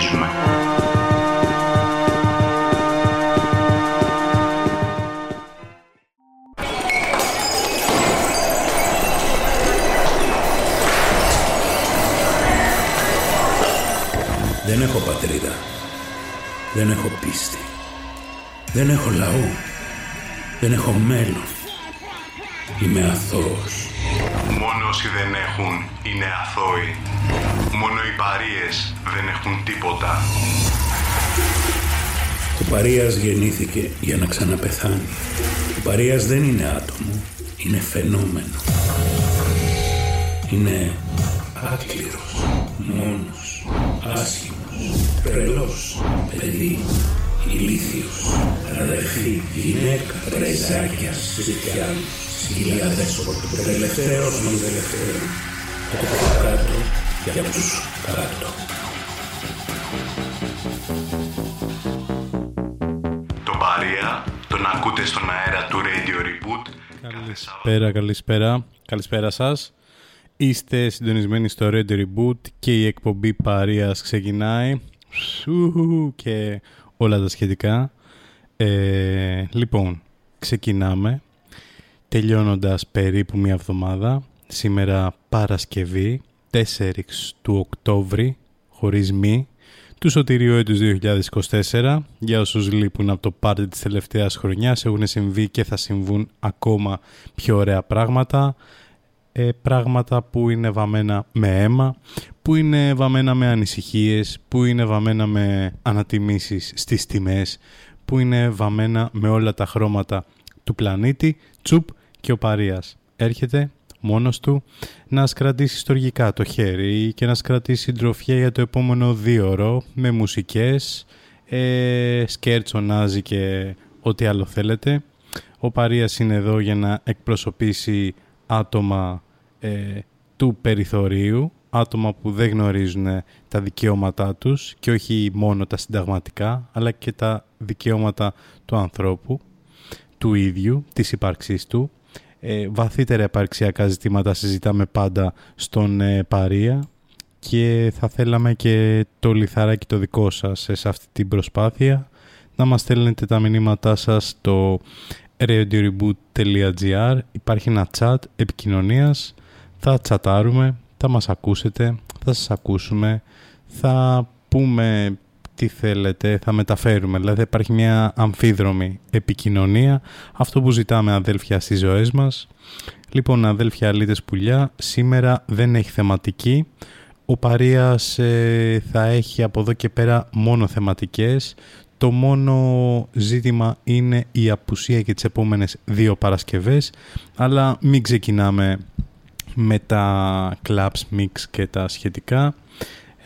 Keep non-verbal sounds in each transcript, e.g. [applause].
συνεχίζουμε. Δεν έχω πατρίδα. Δεν έχω πίστη. Δεν έχω λαού. Δεν έχω μέλλον. Είμαι αθώος. Μόνο όσοι δεν έχουν είναι αθώοι. Μόνο οι παρείες δεν έχουν τίποτα. Ο Παρίας γεννήθηκε για να ξαναπεθάνει. Ο Παρίας δεν είναι άτομο. Είναι φαινόμενο. Είναι άκληρος, μόνος, άσχημος, τρελός, παιδί, ηλίθιος, αδερφή, γυναίκα, πρεζάκια, ζητιά, σκυλιά δέσποτο, τελευταίος των τελευταίων, από κάτω για τους κάτω. Το Παρία τον ακούτε στον αέρα του Radio Reboot. Καλησπέρα, καλησπέρα. Καλησπέρα σας. Είστε συντονισμένοι στο Radio Reboot και η εκπομπή Παρίας ξεκινάει. Σου και όλα τα σχετικά. Ε, λοιπόν, ξεκινάμε. Τελειώνοντας περίπου μια εβδομάδα. Σήμερα Παρασκευή, 4 του Οκτώβρη, χωρίς μη, του Σωτηρίου έτους 2024. Για όσους λείπουν από το πάρτι της τελευταίας χρονιάς έχουν συμβεί και θα συμβούν ακόμα πιο ωραία πράγματα. Ε, πράγματα που είναι βαμμένα με αίμα, που είναι βαμμένα με ανησυχίες, που είναι βαμμένα με ανατιμήσεις στις τιμές, που είναι βαμμένα με όλα τα χρώματα του πλανήτη, τσουπ και ο Παρίας. Έρχεται μόνος του να σκρατήσει στοργικά το χέρι και να σκρατήσει τροφιά για το επόμενο δύο ώρο με μουσικές, ε, σκέρτσο, νάζι και ό,τι άλλο θέλετε. Ο Παρίας είναι εδώ για να εκπροσωπήσει άτομα ε, του περιθωρίου, άτομα που δεν γνωρίζουν τα δικαιώματά τους και όχι μόνο τα συνταγματικά, αλλά και τα δικαιώματα του ανθρώπου, του ίδιου, της ύπαρξής του ε, βαθύτερα επαρξιακά ζητήματα συζητάμε πάντα στον ε, Παρία και θα θέλαμε και το λιθαράκι το δικό σας σε αυτή την προσπάθεια. Να μας στέλνετε τα μηνύματά σας στο radioreboot.gr υπάρχει ένα chat επικοινωνίας. Θα τσατάρουμε, θα μας ακούσετε, θα σας ακούσουμε. Θα πούμε τι θέλετε, θα μεταφέρουμε. Δηλαδή υπάρχει μια αμφίδρομη επικοινωνία, αυτό που ζητάμε αδέλφια στις ζωές μας. Λοιπόν, αδέλφια αλήτες πουλιά, σήμερα δεν έχει θεματική. Ο Παρίας ε, θα έχει από εδώ και πέρα μόνο θεματικές. Το μόνο ζήτημα είναι η απουσία και τις επόμενες δύο Παρασκευές, αλλά μην ξεκινάμε με τα clubs mix και τα σχετικά.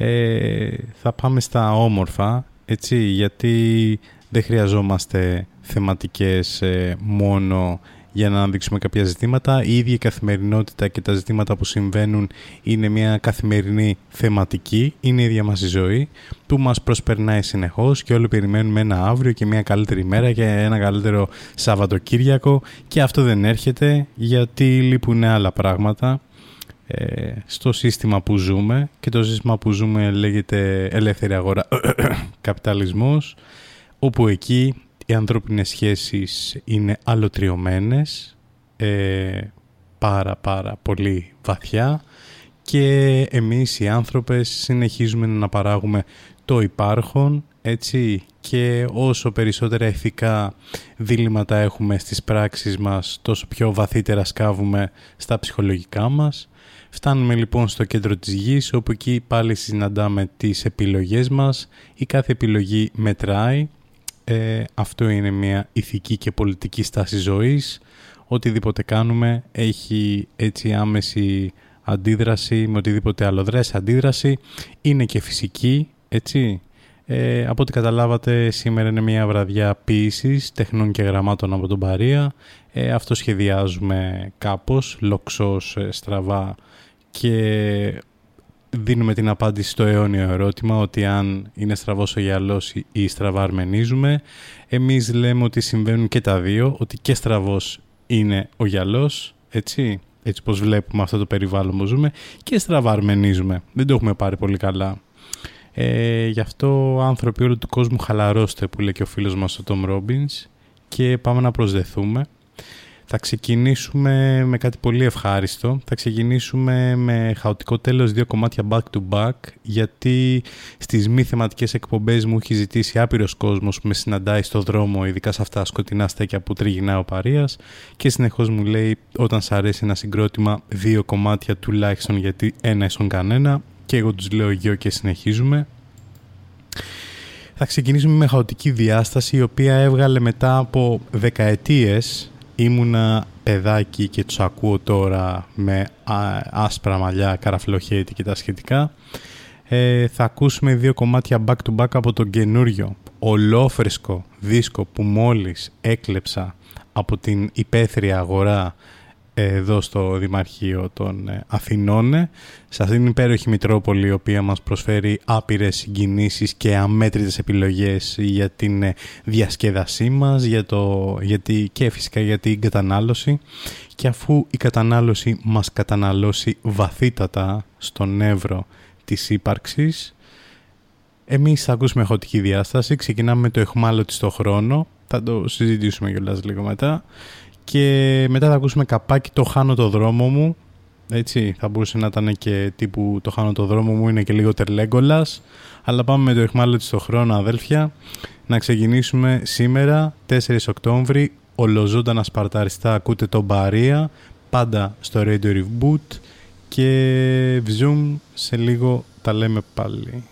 Ε, θα πάμε στα όμορφα, έτσι, γιατί δεν χρειαζόμαστε θεματικές ε, μόνο για να δείξουμε κάποια ζητήματα. Η ίδια η καθημερινότητα και τα ζητήματα που συμβαίνουν είναι μια καθημερινή θεματική, είναι η ίδια μας η ζωή που μας προσπερνάει συνεχώς και όλοι περιμένουμε ένα αύριο και μια καλύτερη μέρα και ένα καλύτερο Σαββατοκύριακο. Και αυτό δεν έρχεται γιατί λείπουν άλλα πράγματα ε, στο σύστημα που ζούμε και το σύστημα που ζούμε λέγεται ελεύθερη αγορά [coughs] καπιταλισμός όπου εκεί οι ανθρώπινες σχέσεις είναι αλωτριωμένες ε, πάρα πάρα πολύ βαθιά και εμείς οι άνθρωπες συνεχίζουμε να παράγουμε το υπάρχον έτσι και όσο περισσότερα ηθικά δίληματα έχουμε στις πράξεις μας τόσο πιο βαθύτερα σκάβουμε στα ψυχολογικά μας Φτάνουμε λοιπόν στο κέντρο της γης όπου εκεί πάλι συναντάμε τις επιλογές μας. Η κάθε επιλογή μετράει. Ε, αυτό είναι μια ηθική και πολιτική στάση ζωής. Οτιδήποτε κάνουμε έχει έτσι άμεση αντίδραση με οτιδήποτε άλλο δράση αντίδραση. Είναι και φυσική, έτσι. Ε, από ό,τι καταλάβατε σήμερα είναι μια βραδιά ποίησης τεχνών και γραμμάτων από τον Παρία. Ε, αυτό σχεδιάζουμε κάπως, λοξός, ε, στραβά και δίνουμε την απάντηση στο αιώνιο ερώτημα ότι αν είναι στραβός ο γυαλός ή στραβά αρμενίζουμε. Εμείς λέμε ότι συμβαίνουν και τα δύο, ότι και στραβός είναι ο γυαλός, έτσι, έτσι πως βλέπουμε αυτό το περιβάλλον που ζούμε, και στραβά αρμενίζουμε. Δεν το έχουμε πάρει πολύ καλά. Ε, γι' αυτό άνθρωποι όλου του κόσμου χαλαρώστε που λέει και ο φίλος μας ο Tom Robbins και πάμε να προσδεθούμε. Θα ξεκινήσουμε με κάτι πολύ ευχάριστο. Θα ξεκινήσουμε με χαοτικό τέλος δύο κομμάτια back to back γιατί στις μη θεματικές εκπομπές μου έχει ζητήσει άπειρος κόσμος που με συναντάει στο δρόμο ειδικά σε αυτά σκοτεινά στέκια που τριγυνά ο Παρίας και συνεχώς μου λέει όταν σ' αρέσει ένα συγκρότημα δύο κομμάτια τουλάχιστον γιατί ένα ίσον κανένα και εγώ τους λέω γιο και συνεχίζουμε. Θα ξεκινήσουμε με χαοτική διάσταση η οποία έβγαλε μετά από δεκαετίες ήμουνα παιδάκι και τους ακούω τώρα με άσπρα μαλλιά, καραφλοχέτη και τα σχετικά. Ε, θα ακούσουμε δύο κομμάτια back to back από τον καινούριο ολόφρεσκο δίσκο που μόλις έκλεψα από την υπαίθρια αγορά εδώ στο Δημαρχείο των ε, Αθηνών σε αυτήν την υπέροχη Μητρόπολη η οποία μας προσφέρει άπειρες συγκινήσεις και αμέτρητες επιλογές για την ε, διασκέδασή μας για το, γιατί, και φυσικά για την κατανάλωση. Και αφού η κατανάλωση μας καταναλώσει βαθύτατα στον νεύρο της ύπαρξης εμείς θα ακούσουμε χωτική διάσταση. Ξεκινάμε με το εχμάλωτη στο χρόνο. Θα το συζητήσουμε κιόλας λίγο μετά και μετά θα ακούσουμε καπάκι το χάνω το δρόμο μου έτσι θα μπορούσε να ήταν και τύπου το χάνω το δρόμο μου είναι και λίγο τερλέγκολας. Αλλά πάμε με το εχμάλωτη στο χρόνο αδέλφια. Να ξεκινήσουμε σήμερα 4 Οκτώβρη ολοζώντανα σπαρταριστά ακούτε το Μπαρία πάντα στο Radio Reboot και Zoom σε λίγο τα λέμε πάλι.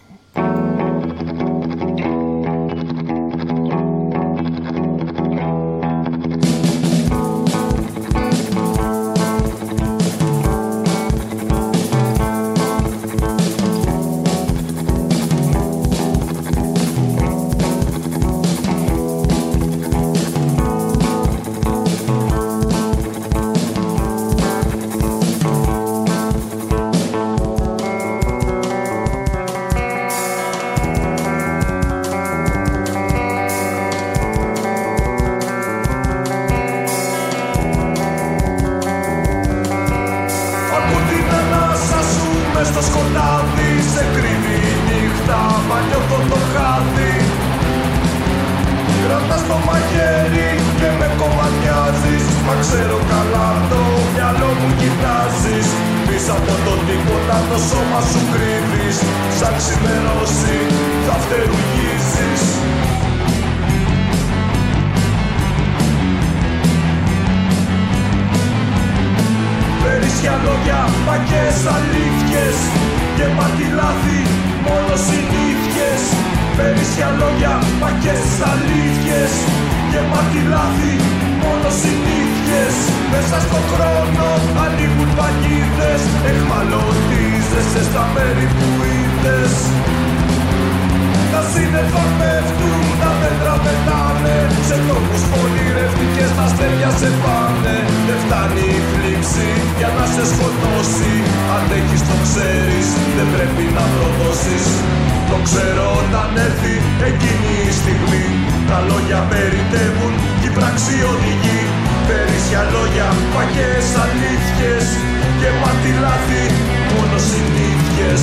στο μαχαίρι και με κομματιάζεις Μα ξέρω καλά το μυαλό μου κοιτάζεις. Πίσω από το τίποτα το σώμα σου κρύβεις. Σαν ξημερώσει θα φτερουγίζεις Παίρνεις λόγια πακές αλήθειες Και μα λάθη μόνο συνήθειες. Φέρνεις λόγια μα και Και μάθει λάθη μόνο συνήθειες. Μέσα στο χρόνο ανοίγουν παγίδες. Εχμαλωτίζεσαι στα μέρη που είδες. Τα σύννεφα πέφτουν, τα δέντρα πετάνε. Σε τόπους πονηρευτικές τα αστέρια σε πάνε. Δεν φτάνει η θλίψη για να σε σκοτώσει. Αν Αντέχεις το ξέρεις, δεν πρέπει να προδώσεις. Το ξέρω όταν έρθει εκείνη η στιγμή. Τα λόγια περιτεύουν η πράξη οδηγεί Παίρνεις για λόγια παγιές αλήθειες Και μάτι λάθη μόνο συνήθειες.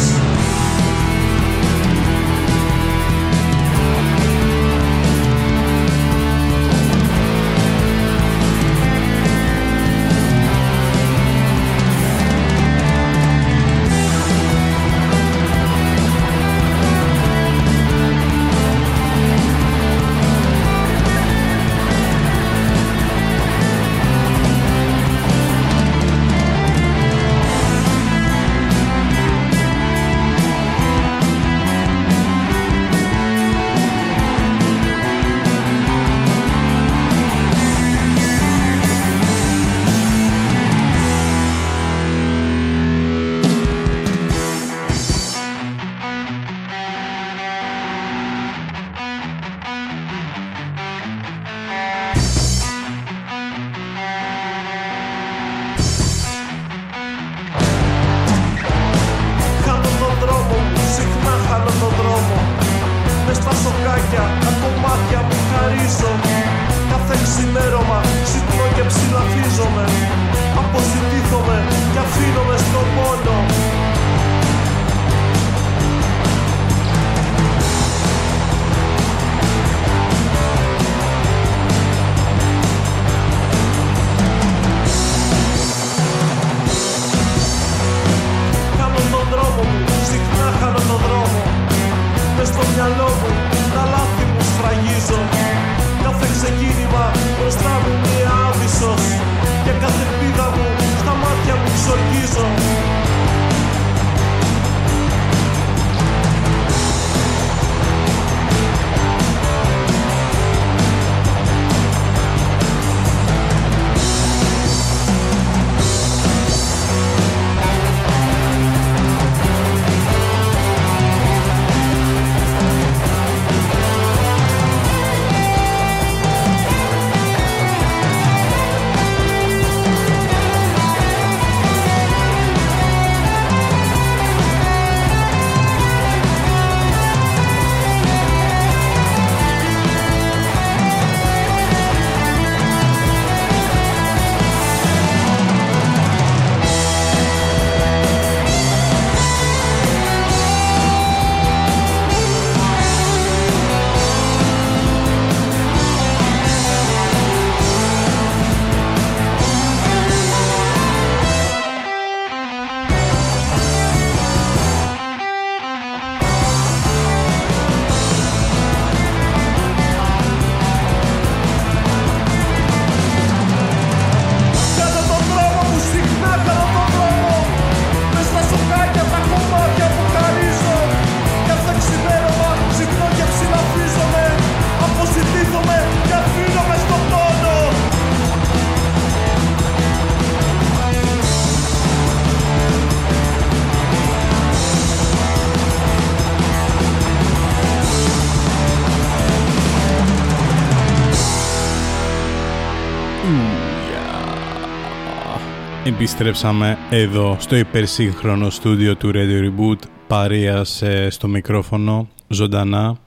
Επιστρέψαμε εδώ στο υπερσύγχρονο στούντιο του Radio Reboot Παρίας ε, στο μικρόφωνο ζωντανά.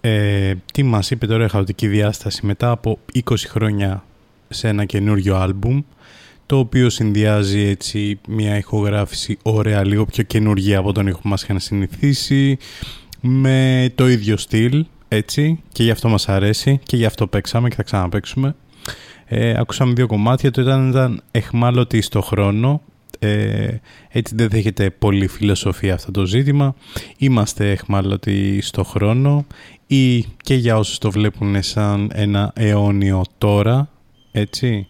Ε, τι μας είπε τώρα η χαοτική διάσταση μετά από 20 χρόνια σε ένα καινούριο άλμπουμ το οποίο συνδυάζει έτσι μια ηχογράφηση ωραία λίγο πιο καινούργια από τον ήχο που μας είχαν συνηθίσει με το ίδιο στυλ έτσι και γι' αυτό μας αρέσει και γι' αυτό παίξαμε και θα ξαναπαίξουμε ε, ακούσαμε δύο κομμάτια, το ήταν, ήταν εχμάλωτη στο χρόνο, ε, έτσι δεν δέχεται πολύ φιλοσοφία αυτό το ζήτημα. Είμαστε εχμάλωτοι στο χρόνο ή και για όσους το βλέπουν σαν ένα αιώνιο τώρα, έτσι.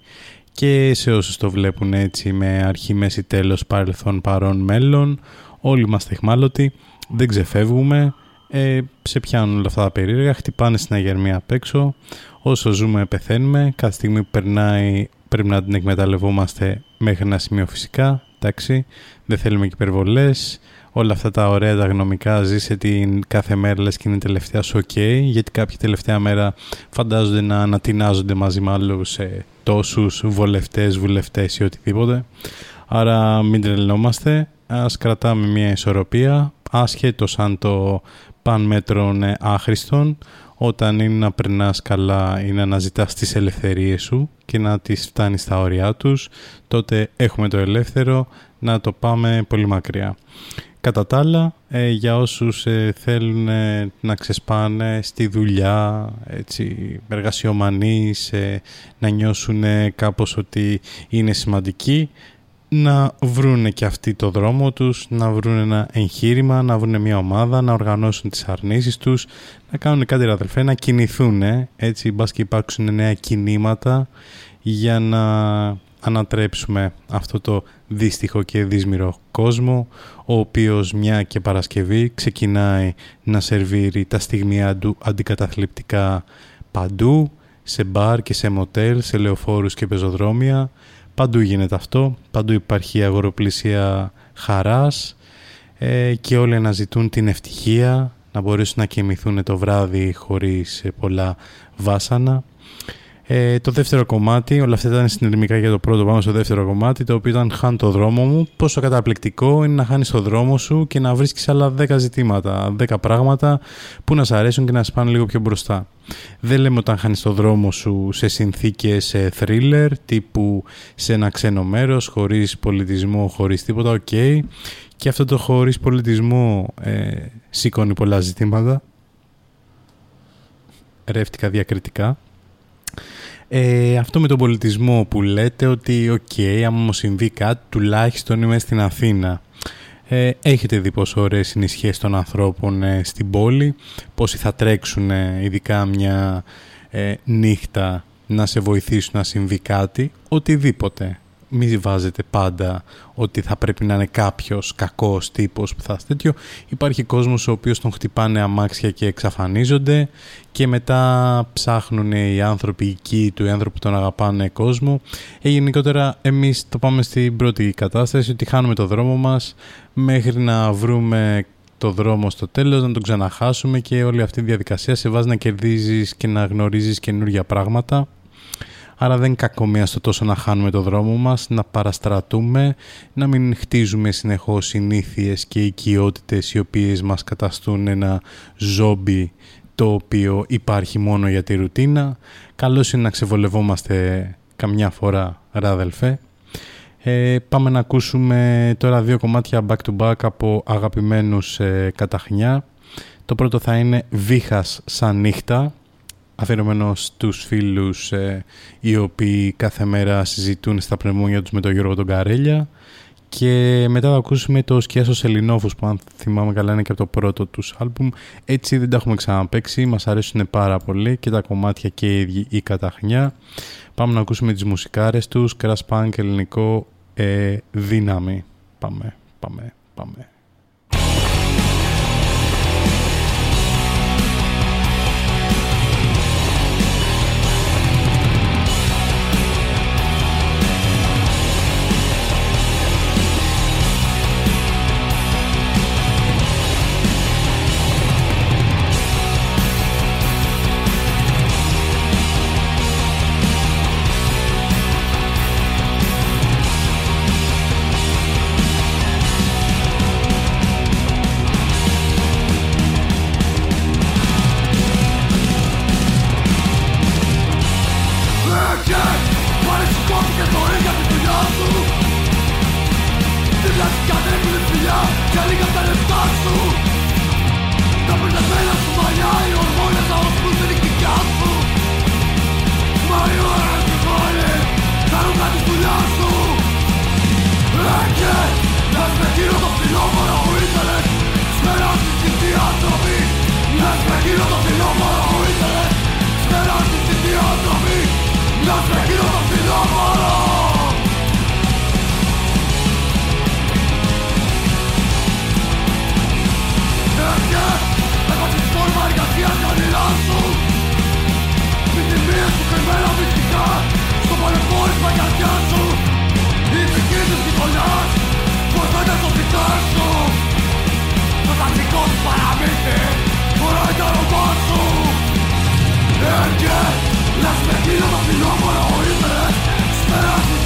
Και σε όσους το βλέπουν έτσι με αρχή, μέση, τέλος, παρελθόν, παρόν, μέλλον, όλοι είμαστε εχμάλωτοι, δεν ξεφεύγουμε, ε, σε πιάνουν όλα αυτά τα περίεργα, χτυπάνε στην αγερμία απ' έξω, όσο ζούμε πεθαίνουμε, κάθε στιγμή που περνάει πρέπει να την εκμεταλλευόμαστε μέχρι ένα σημείο φυσικά, εντάξει, δεν θέλουμε και υπερβολές, όλα αυτά τα ωραία τα γνωμικά ζήσε την κάθε μέρα λες και είναι τελευταία σου ok, γιατί κάποια τελευταία μέρα φαντάζονται να ανατινάζονται μαζί με άλλους ε, τόσους βολευτές, βουλευτές ή οτιδήποτε. Άρα μην τρελνόμαστε, ας κρατάμε μια ισορροπία, άσχετος αν το παν μέτρων άχρηστον, όταν είναι να περνάς καλά ή να αναζητάς τις ελευθερίες σου και να τις φτάνεις στα όρια τους, τότε έχουμε το ελεύθερο να το πάμε πολύ μακριά. Κατά τα άλλα, ε, για όσους ε, θέλουν ε, να ξεσπάνε στη δουλειά, έτσι, εργασιομανείς, να νιώσουν κάπως ότι είναι σημαντικοί, να βρούνε και αυτοί το δρόμο τους, να βρουν ένα εγχείρημα, να βρουν μια ομάδα, να οργανώσουν τις αρνήσεις τους, να κάνουν κάτι αδελφέ, να κινηθούν, έτσι μπας και υπάρξουν νέα κινήματα για να ανατρέψουμε αυτό το δύστιχο και δύσμυρο κόσμο, ο οποίος μια και Παρασκευή ξεκινάει να σερβίρει τα στιγμιά του αντικαταθλιπτικά παντού, σε μπαρ και σε μοτέλ, σε λεωφόρους και πεζοδρόμια, Παντού γίνεται αυτό, παντού υπάρχει αγοροπλησία χαράς ε, και όλοι αναζητούν την ευτυχία, να μπορέσουν να κοιμηθούν το βράδυ χωρίς ε, πολλά βάσανα. Ε, το δεύτερο κομμάτι, όλα αυτά ήταν συνειδημικά για το πρώτο, πάμε στο δεύτερο κομμάτι, το οποίο ήταν «Χάν το δρόμο μου». Πόσο καταπληκτικό είναι να χάνεις το δρόμο σου και να βρίσκεις άλλα 10 ζητήματα, 10 πράγματα που να σε αρέσουν και να σε πάνε λίγο πιο μπροστά. Δεν λέμε όταν χάνεις το δρόμο σου σε συνθήκες thriller, τύπου σε ένα ξένο μέρος, χωρίς πολιτισμό, χωρίς τίποτα, οκ. Και αυτό το χωρίς πολιτισμό ε, σηκώνει πολλά ζητήματα. Ρεύτηκα διακριτικά. Ε, αυτό με τον πολιτισμό που λέτε ότι OK, okay, άμα μου συμβεί κάτι τουλάχιστον είμαι στην Αθήνα. Ε, έχετε δει πόσο ωραίες είναι οι σχέσεις των ανθρώπων ε, στην πόλη, πόσοι θα τρέξουν ε, ειδικά μια ε, νύχτα να σε βοηθήσουν να συμβεί κάτι, οτιδήποτε μην βάζετε πάντα ότι θα πρέπει να είναι κάποιος κακός τύπος που θα είναι τέτοιο. Υπάρχει κόσμος ο οποίος τον χτυπάνε αμάξια και εξαφανίζονται και μετά ψάχνουν οι άνθρωποι εκεί του, οι άνθρωποι που τον αγαπάνε κόσμο. Ε, γενικότερα εμείς το πάμε στην πρώτη κατάσταση ότι χάνουμε το δρόμο μας μέχρι να βρούμε το δρόμο στο τέλος, να τον ξαναχάσουμε και όλη αυτή η διαδικασία σε βάζει να κερδίζεις και να γνωρίζεις καινούργια πράγματα. Άρα δεν είναι κακομία στο τόσο να χάνουμε το δρόμο μας, να παραστρατούμε, να μην χτίζουμε συνεχώς συνήθειες και οικειότητες οι οποίες μας καταστούν ένα ζόμπι το οποίο υπάρχει μόνο για τη ρουτίνα. Καλό είναι να ξεβολευόμαστε καμιά φορά, ράδελφε. Ε, πάμε να ακούσουμε τώρα δύο κομμάτια back to back από αγαπημένους ε, καταχνιά. Το πρώτο θα είναι «Βίχας σαν νύχτα» αφιερωμένο στους φίλους ε, οι οποίοι κάθε μέρα συζητούν στα πνευμόνια τους με τον Γιώργο τον Καρέλια. Και μετά θα ακούσουμε το Σκιάσος Ελληνόφους που αν θυμάμαι καλά είναι και από το πρώτο τους άλμπουμ. Έτσι δεν τα έχουμε ξαναπαίξει, μας αρέσουν πάρα πολύ και τα κομμάτια και η, η καταχνιά. Πάμε να ακούσουμε τις μουσικάρες τους Crash Punk ελληνικό ε, δύναμη. Πάμε, πάμε, πάμε γωνιά σου. Η ψυχή της γειτονιάς Πως θα είναι στο Το τακτικό σου παραμύθι Φοράει τα ρομπά σου. Να σπεκίνω το φινόφορο ο ύπερες Σπεράζεις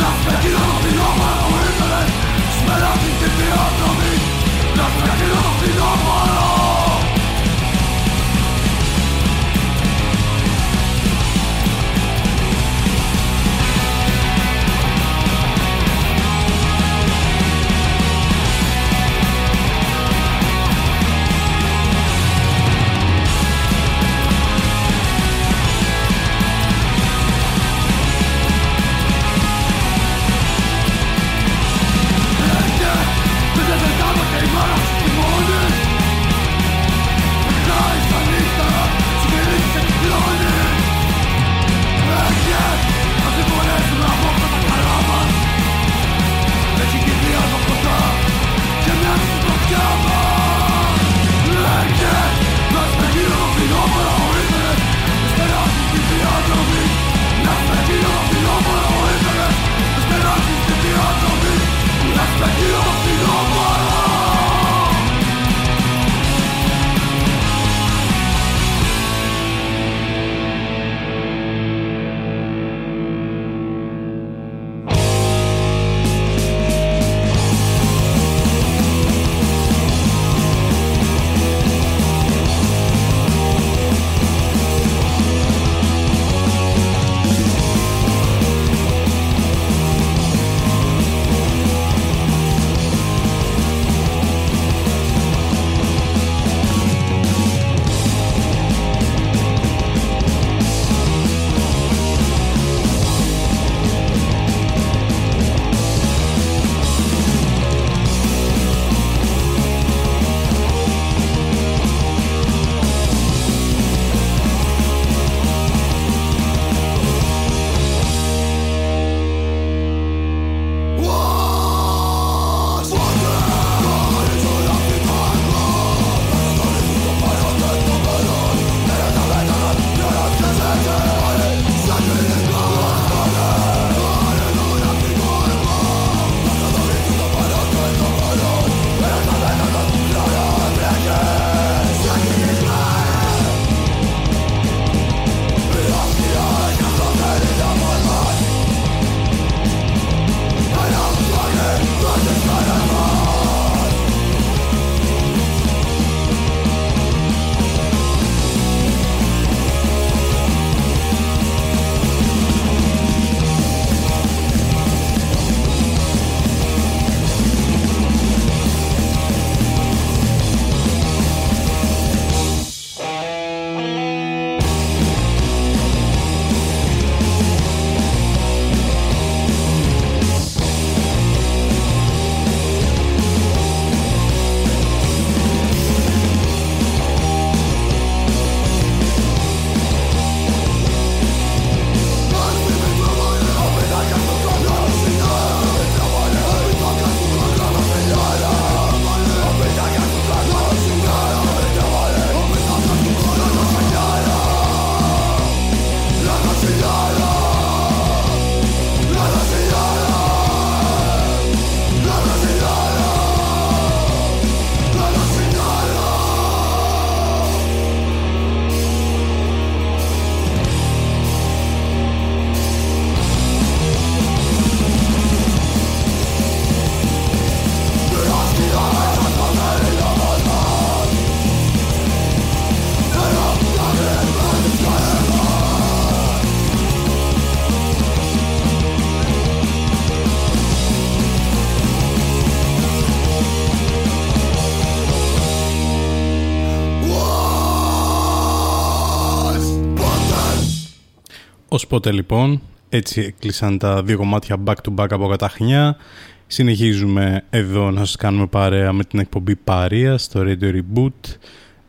Να σπεκίνω το στη ο ύπερες Ως πότε λοιπόν, έτσι έκλεισαν τα δύο κομμάτια back to back από καταχνιά. Συνεχίζουμε εδώ να σας κάνουμε παρέα με την εκπομπή Παρία στο Radio Reboot.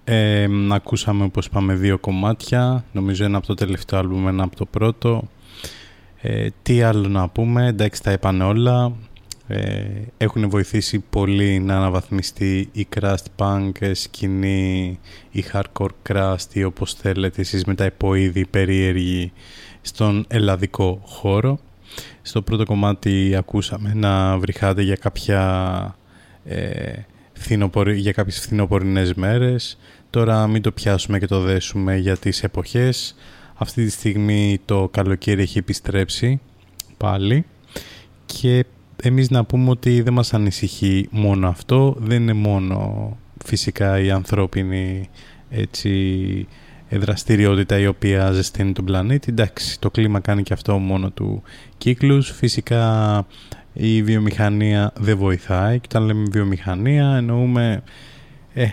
Ε, ακούσαμε όπως είπαμε δύο κομμάτια, νομίζω ένα από το τελευταίο άλμπουμ, ένα από το πρώτο. Ε, τι άλλο να πούμε, εντάξει τα είπαν όλα. Ε, έχουν βοηθήσει πολύ να αναβαθμιστεί η crust punk σκηνή, η hardcore crust ή όπως θέλετε εσείς με τα υποείδη περίεργη στον ελλαδικό χώρο. Στο πρώτο κομμάτι ακούσαμε να βρυχάτε για κάποια ε, για κάποιες φθινοπορεινές μέρες. Τώρα μην το πιάσουμε και το δέσουμε για τις εποχές. Αυτή τη στιγμή το καλοκαίρι έχει επιστρέψει πάλι και εμείς να πούμε ότι δεν μας ανησυχεί μόνο αυτό, δεν είναι μόνο φυσικά η ανθρώπινη έτσι, δραστηριότητα η οποία ζεσταίνει τον πλανήτη. Εντάξει, το κλίμα κάνει και αυτό μόνο του κύκλους. Φυσικά η βιομηχανία δεν βοηθάει και όταν λέμε βιομηχανία εννοούμε ε,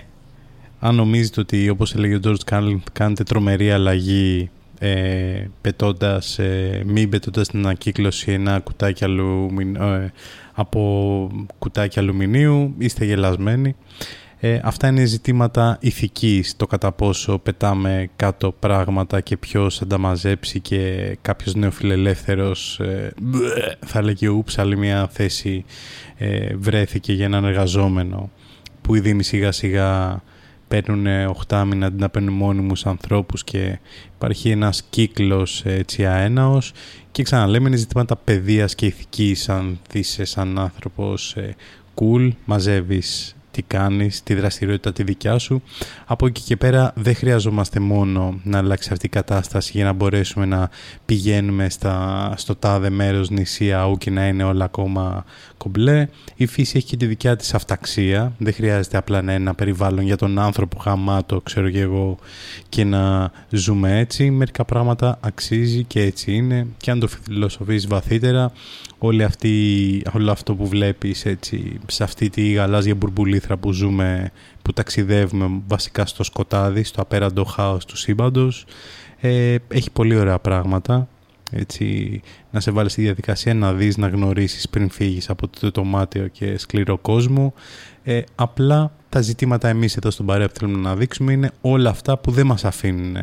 αν νομίζετε ότι όπως έλεγε ο George Carlin κάνετε τρομερή αλλαγή ε, πετώντας, ε, μη πετώντας την ανακύκλωση ένα κουτάκι ε, από κουτάκι αλουμινίου είστε γελασμένοι ε, αυτά είναι ζητήματα ηθικής, το κατά πόσο πετάμε κάτω πράγματα και ποιος θα τα μαζέψει και κάποιος νεοφιλελεύθερος ε, θα λέγει ούψ άλλη μια θέση ε, βρέθηκε για έναν εργαζόμενο που ήδη σιγά σιγά παίρνουν 8 μήνα αντί να παίρνουν μόνιμους ανθρώπους και υπάρχει ένας κύκλος έτσι αέναος. Και ξαναλέμε είναι ζητήματα παιδείας και ηθικής αν είσαι σαν άνθρωπος cool, μαζεύεις τι κάνεις, τη δραστηριότητα τη δικιά σου. Από εκεί και πέρα δεν χρειαζόμαστε μόνο να αλλάξει αυτή η κατάσταση για να μπορέσουμε να πηγαίνουμε στα, στο τάδε μέρος νησία και να είναι όλα ακόμα κομπλέ. Η φύση έχει και τη δικιά της αυταξία. Δεν χρειάζεται απλά να είναι ένα περιβάλλον για τον άνθρωπο χαμάτο, ξέρω και εγώ, και να ζούμε έτσι. Μερικά πράγματα αξίζει και έτσι είναι. Και αν το φιλοσοφείς βαθύτερα, όλη αυτή, όλο αυτό που βλέπεις έτσι, σε αυτή τη γαλάζια μπουρμπουλήθρα που ζούμε, που ταξιδεύουμε βασικά στο σκοτάδι, στο απέραντο χάος του σύμπαντος, ε, έχει πολύ ωραία πράγματα. Έτσι, να σε βάλεις στη διαδικασία να δεις, να γνωρίσεις πριν φύγεις από το τομάτιο και σκληρό κόσμο. Ε, απλά τα ζητήματα εμείς εδώ στον παρέα που θέλουμε να δείξουμε είναι όλα αυτά που δεν μας αφήνουν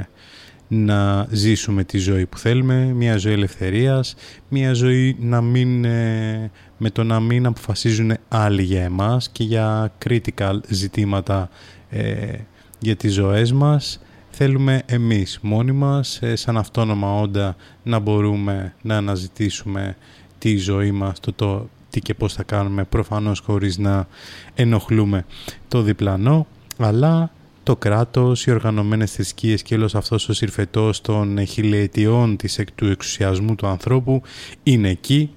να ζήσουμε τη ζωή που θέλουμε, μια ζωή ελευθερίας, μια ζωή να μην, ε, με το να μην αποφασίζουν άλλοι για εμάς και για critical ζητήματα ε, για τις ζωές μας. Θέλουμε εμείς μόνοι μας, ε, σαν αυτόνομα όντα, να μπορούμε να αναζητήσουμε τη ζωή μας, το, το τι και πώς θα κάνουμε, προφανώς χωρίς να ενοχλούμε το διπλανό, αλλά το κράτος, οι οργανωμένες θρησκείες και όλος αυτός ο συρφετός των χιλιετιών της, του εξουσιασμού του ανθρώπου είναι εκεί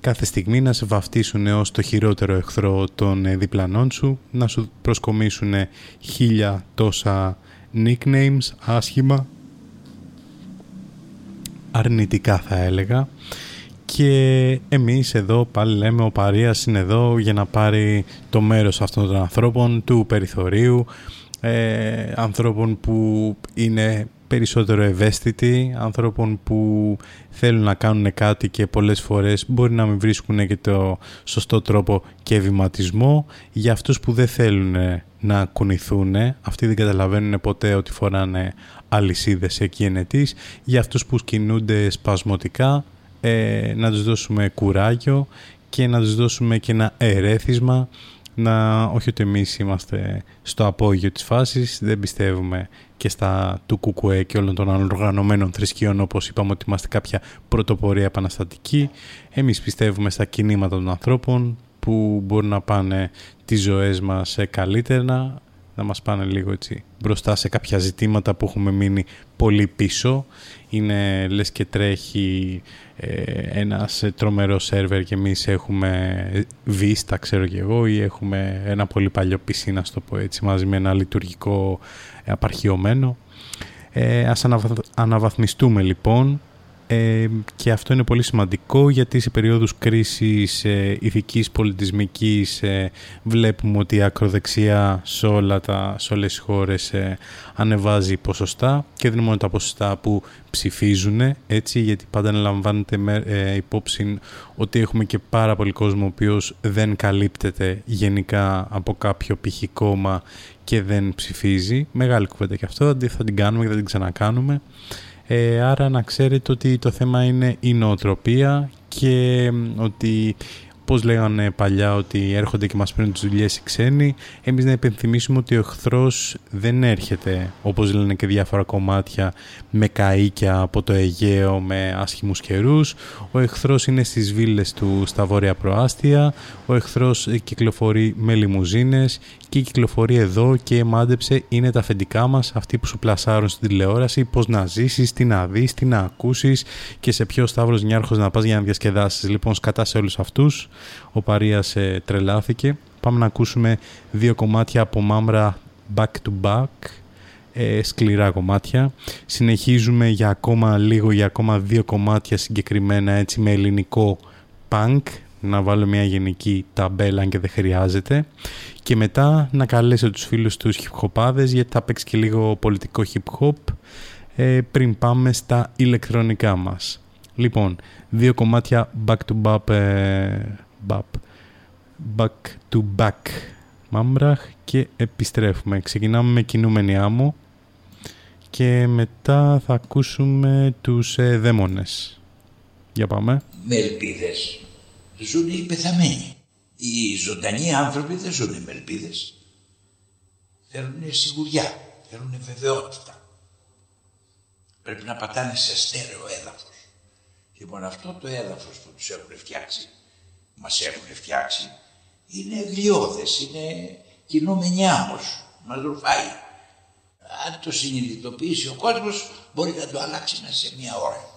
κάθε στιγμή να σε βαφτίσουν ως το χειρότερο εχθρό των ε, διπλανών σου, να σου προσκομίσουν χίλια τόσα nicknames άσχημα, αρνητικά θα έλεγα. Και εμείς εδώ πάλι λέμε ο Παρίας είναι εδώ για να πάρει το μέρος αυτών των ανθρώπων του περιθωρίου ε, ανθρώπων που είναι περισσότερο ευαίσθητοι, ανθρώπων που θέλουν να κάνουν κάτι και πολλές φορές μπορεί να μην βρίσκουν και το σωστό τρόπο και βηματισμό. Για αυτούς που δεν θέλουν να κουνηθούν, αυτοί δεν καταλαβαίνουν ποτέ ότι φοράνε αλυσίδες εκεί ενετής. Για αυτούς που κινούνται σπασμωτικά, ε, να τους δώσουμε κουράγιο και να τους δώσουμε και ένα ερέθισμα να, όχι ότι εμείς είμαστε στο απόγειο της φάσης, δεν πιστεύουμε και στα του Κουκουέ και όλων των άλλων οργανωμένων θρησκείων όπως είπαμε ότι είμαστε κάποια πρωτοπορία επαναστατική. Εμείς πιστεύουμε στα κινήματα των ανθρώπων που μπορούν να πάνε τις ζωές μας καλύτερα, να μας πάνε λίγο έτσι μπροστά σε κάποια ζητήματα που έχουμε μείνει πολύ πίσω. Είναι λες και τρέχει ε, ένας τρομερό σερβερ και εμείς έχουμε Vista ξέρω και εγώ ή έχουμε ένα πολύ παλιό PC να το πω έτσι μαζί με ένα λειτουργικό απαρχιωμένο. Ε, ας αναβαθμιστούμε λοιπόν ε, και αυτό είναι πολύ σημαντικό γιατί σε περίοδους κρίσης ε, ηθικής, πολιτισμικής ε, βλέπουμε ότι η ακροδεξιά σε, όλα τα, σε όλες τις χώρες ε, ανεβάζει ποσοστά και δεν είναι μόνο τα ποσοστά που ψηφίζουν έτσι γιατί πάντα αναλαμβάνεται ε, υπόψη ότι έχουμε και πάρα πολύ κόσμο ο οποίος δεν καλύπτεται γενικά από κάποιο π.χ. κόμμα και δεν ψηφίζει. Μεγάλη κουβέντα και αυτό, θα την κάνουμε και θα την ξανακάνουμε. Ε, άρα να ξέρετε ότι το θέμα είναι η νοοτροπία και ότι πώς λέγανε παλιά ότι έρχονται και μας παίρνουν τις δουλειές οι ξένοι, εμείς να υπενθυμίσουμε ότι ο εχθρός δεν έρχεται, όπως λένε και διάφορα κομμάτια, με καΐκια από το Αιγαίο με άσχημους καιρούς. Ο εχθρός είναι στις βίλες του στα βόρεια προάστια, ο εχθρός κυκλοφορεί με λιμουζίνες και η κυκλοφορία εδώ και μάντεψε είναι τα αφεντικά μας, αυτοί που σου πλασάρουν στην τηλεόραση, πώς να ζήσεις, τι να δεις, τι να ακούσεις και σε ποιο Σταύρος Νιάρχος να πας για να διασκεδάσεις. Λοιπόν, σκατά σε όλους αυτούς, ο Παρίας ε, τρελάθηκε. Πάμε να ακούσουμε δύο κομμάτια από μάμρα back to back, ε, σκληρά κομμάτια. Συνεχίζουμε για ακόμα λίγο, για ακόμα δύο κομμάτια συγκεκριμένα έτσι με ελληνικό punk, να βάλω μια γενική ταμπέλα αν και δεν χρειάζεται και μετά να καλέσω τους φίλους τους hip γιατί θα παίξει και λίγο πολιτικό hip hop ε, πριν πάμε στα ηλεκτρονικά μας. Λοιπόν, δύο κομμάτια back to back, ε, back to back Μάμπραχ και επιστρέφουμε. Ξεκινάμε με κινούμενη άμμο και μετά θα ακούσουμε τους ε, δαίμονες. Για πάμε. Με ελπίδες ζουν οι πεθαμένοι. Οι ζωντανοί άνθρωποι δεν ζουν με ελπίδες. Θέλουν σιγουριά, θέλουν βεβαιότητα. Πρέπει να πατάνε σε στέρεο έδαφος. Λοιπόν αυτό το έδαφος που τους έχουν φτιάξει, μας έχουν φτιάξει, είναι γλιώδες, είναι κινούμενη άμμος, μας ρουφάει. Αν το συνειδητοποιήσει ο κόσμος μπορεί να το αλλάξει μέσα σε μία ώρα.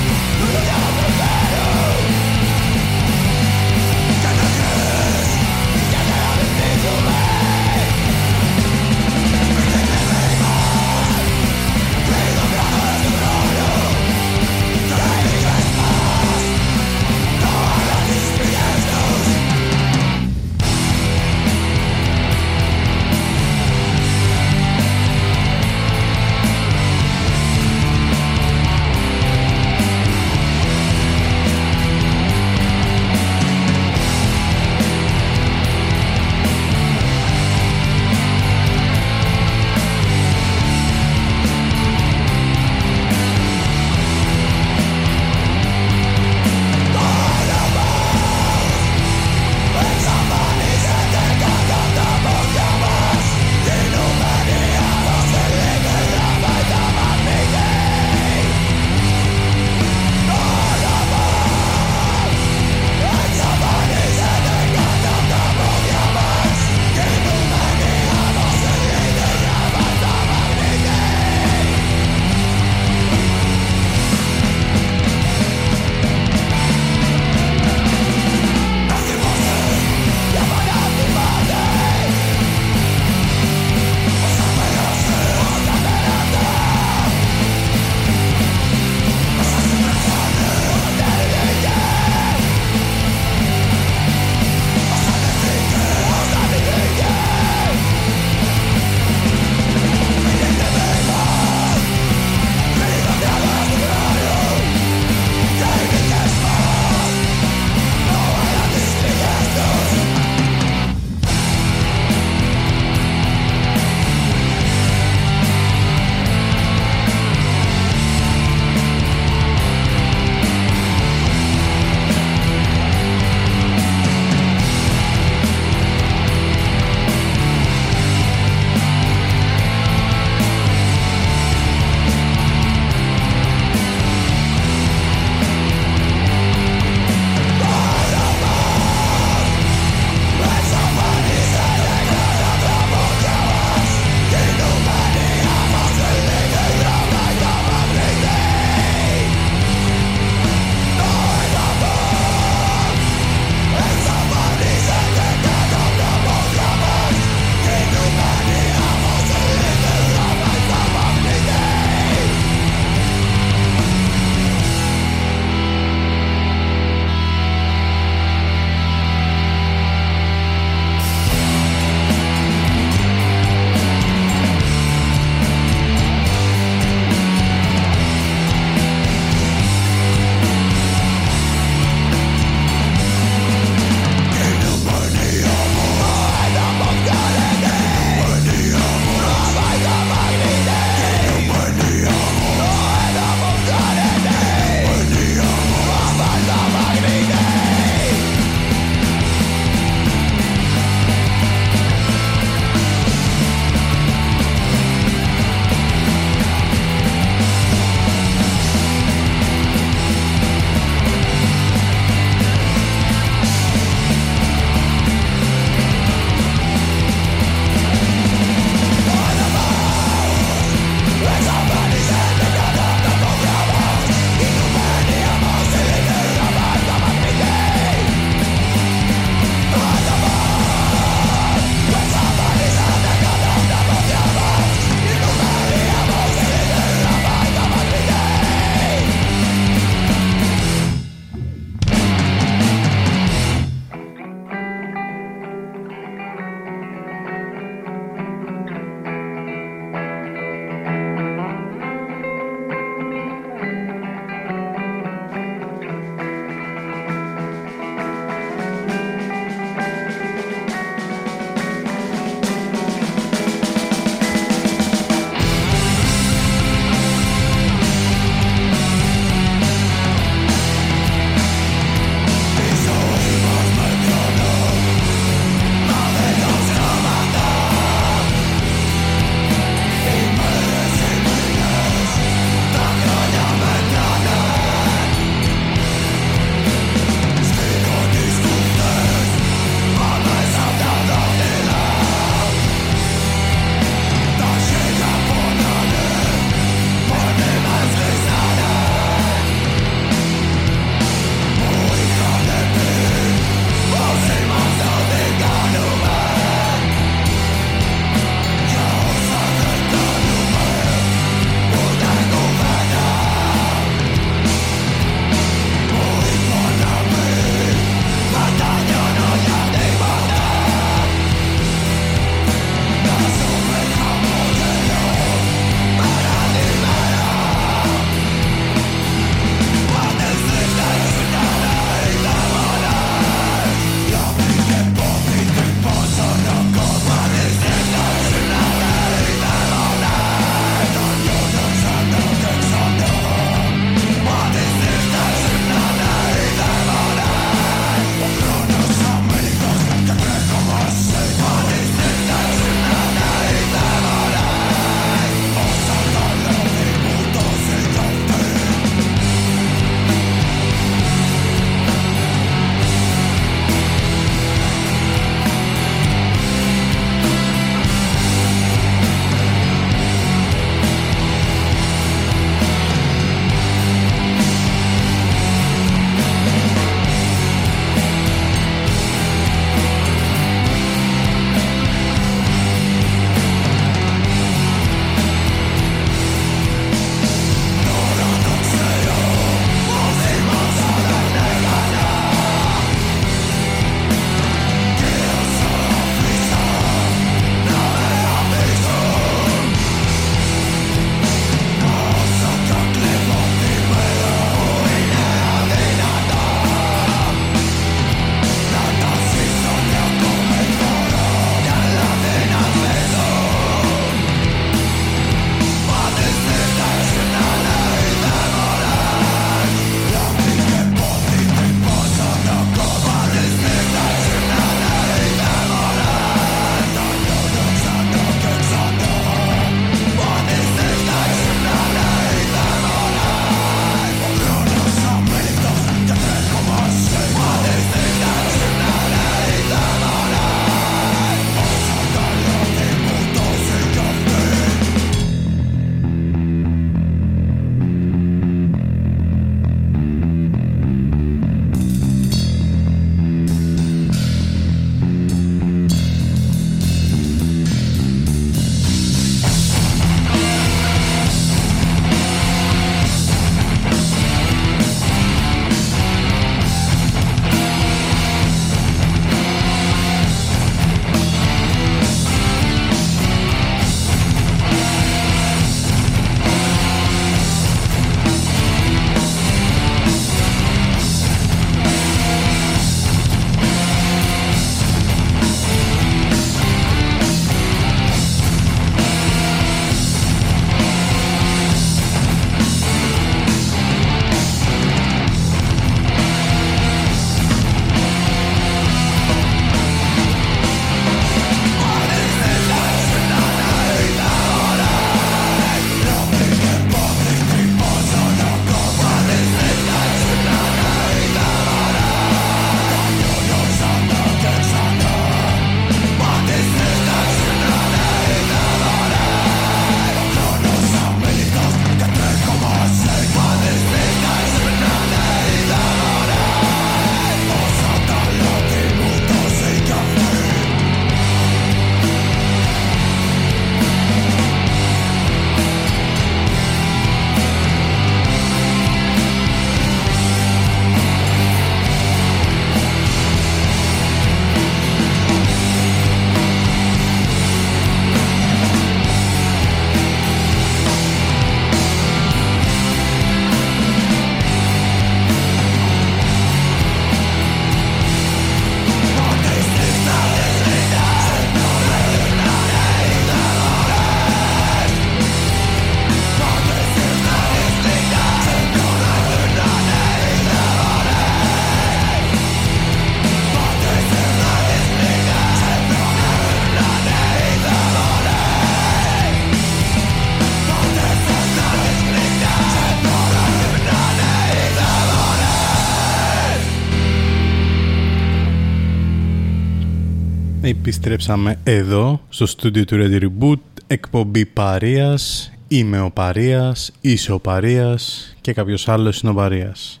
Επιστρέψαμε εδώ στο στούντιο του Ready Reboot εκπομπή Παρίας Είμαι ο Παρίας, είσαι ο Παρίας και κάποιος άλλος είναι ο Παρίας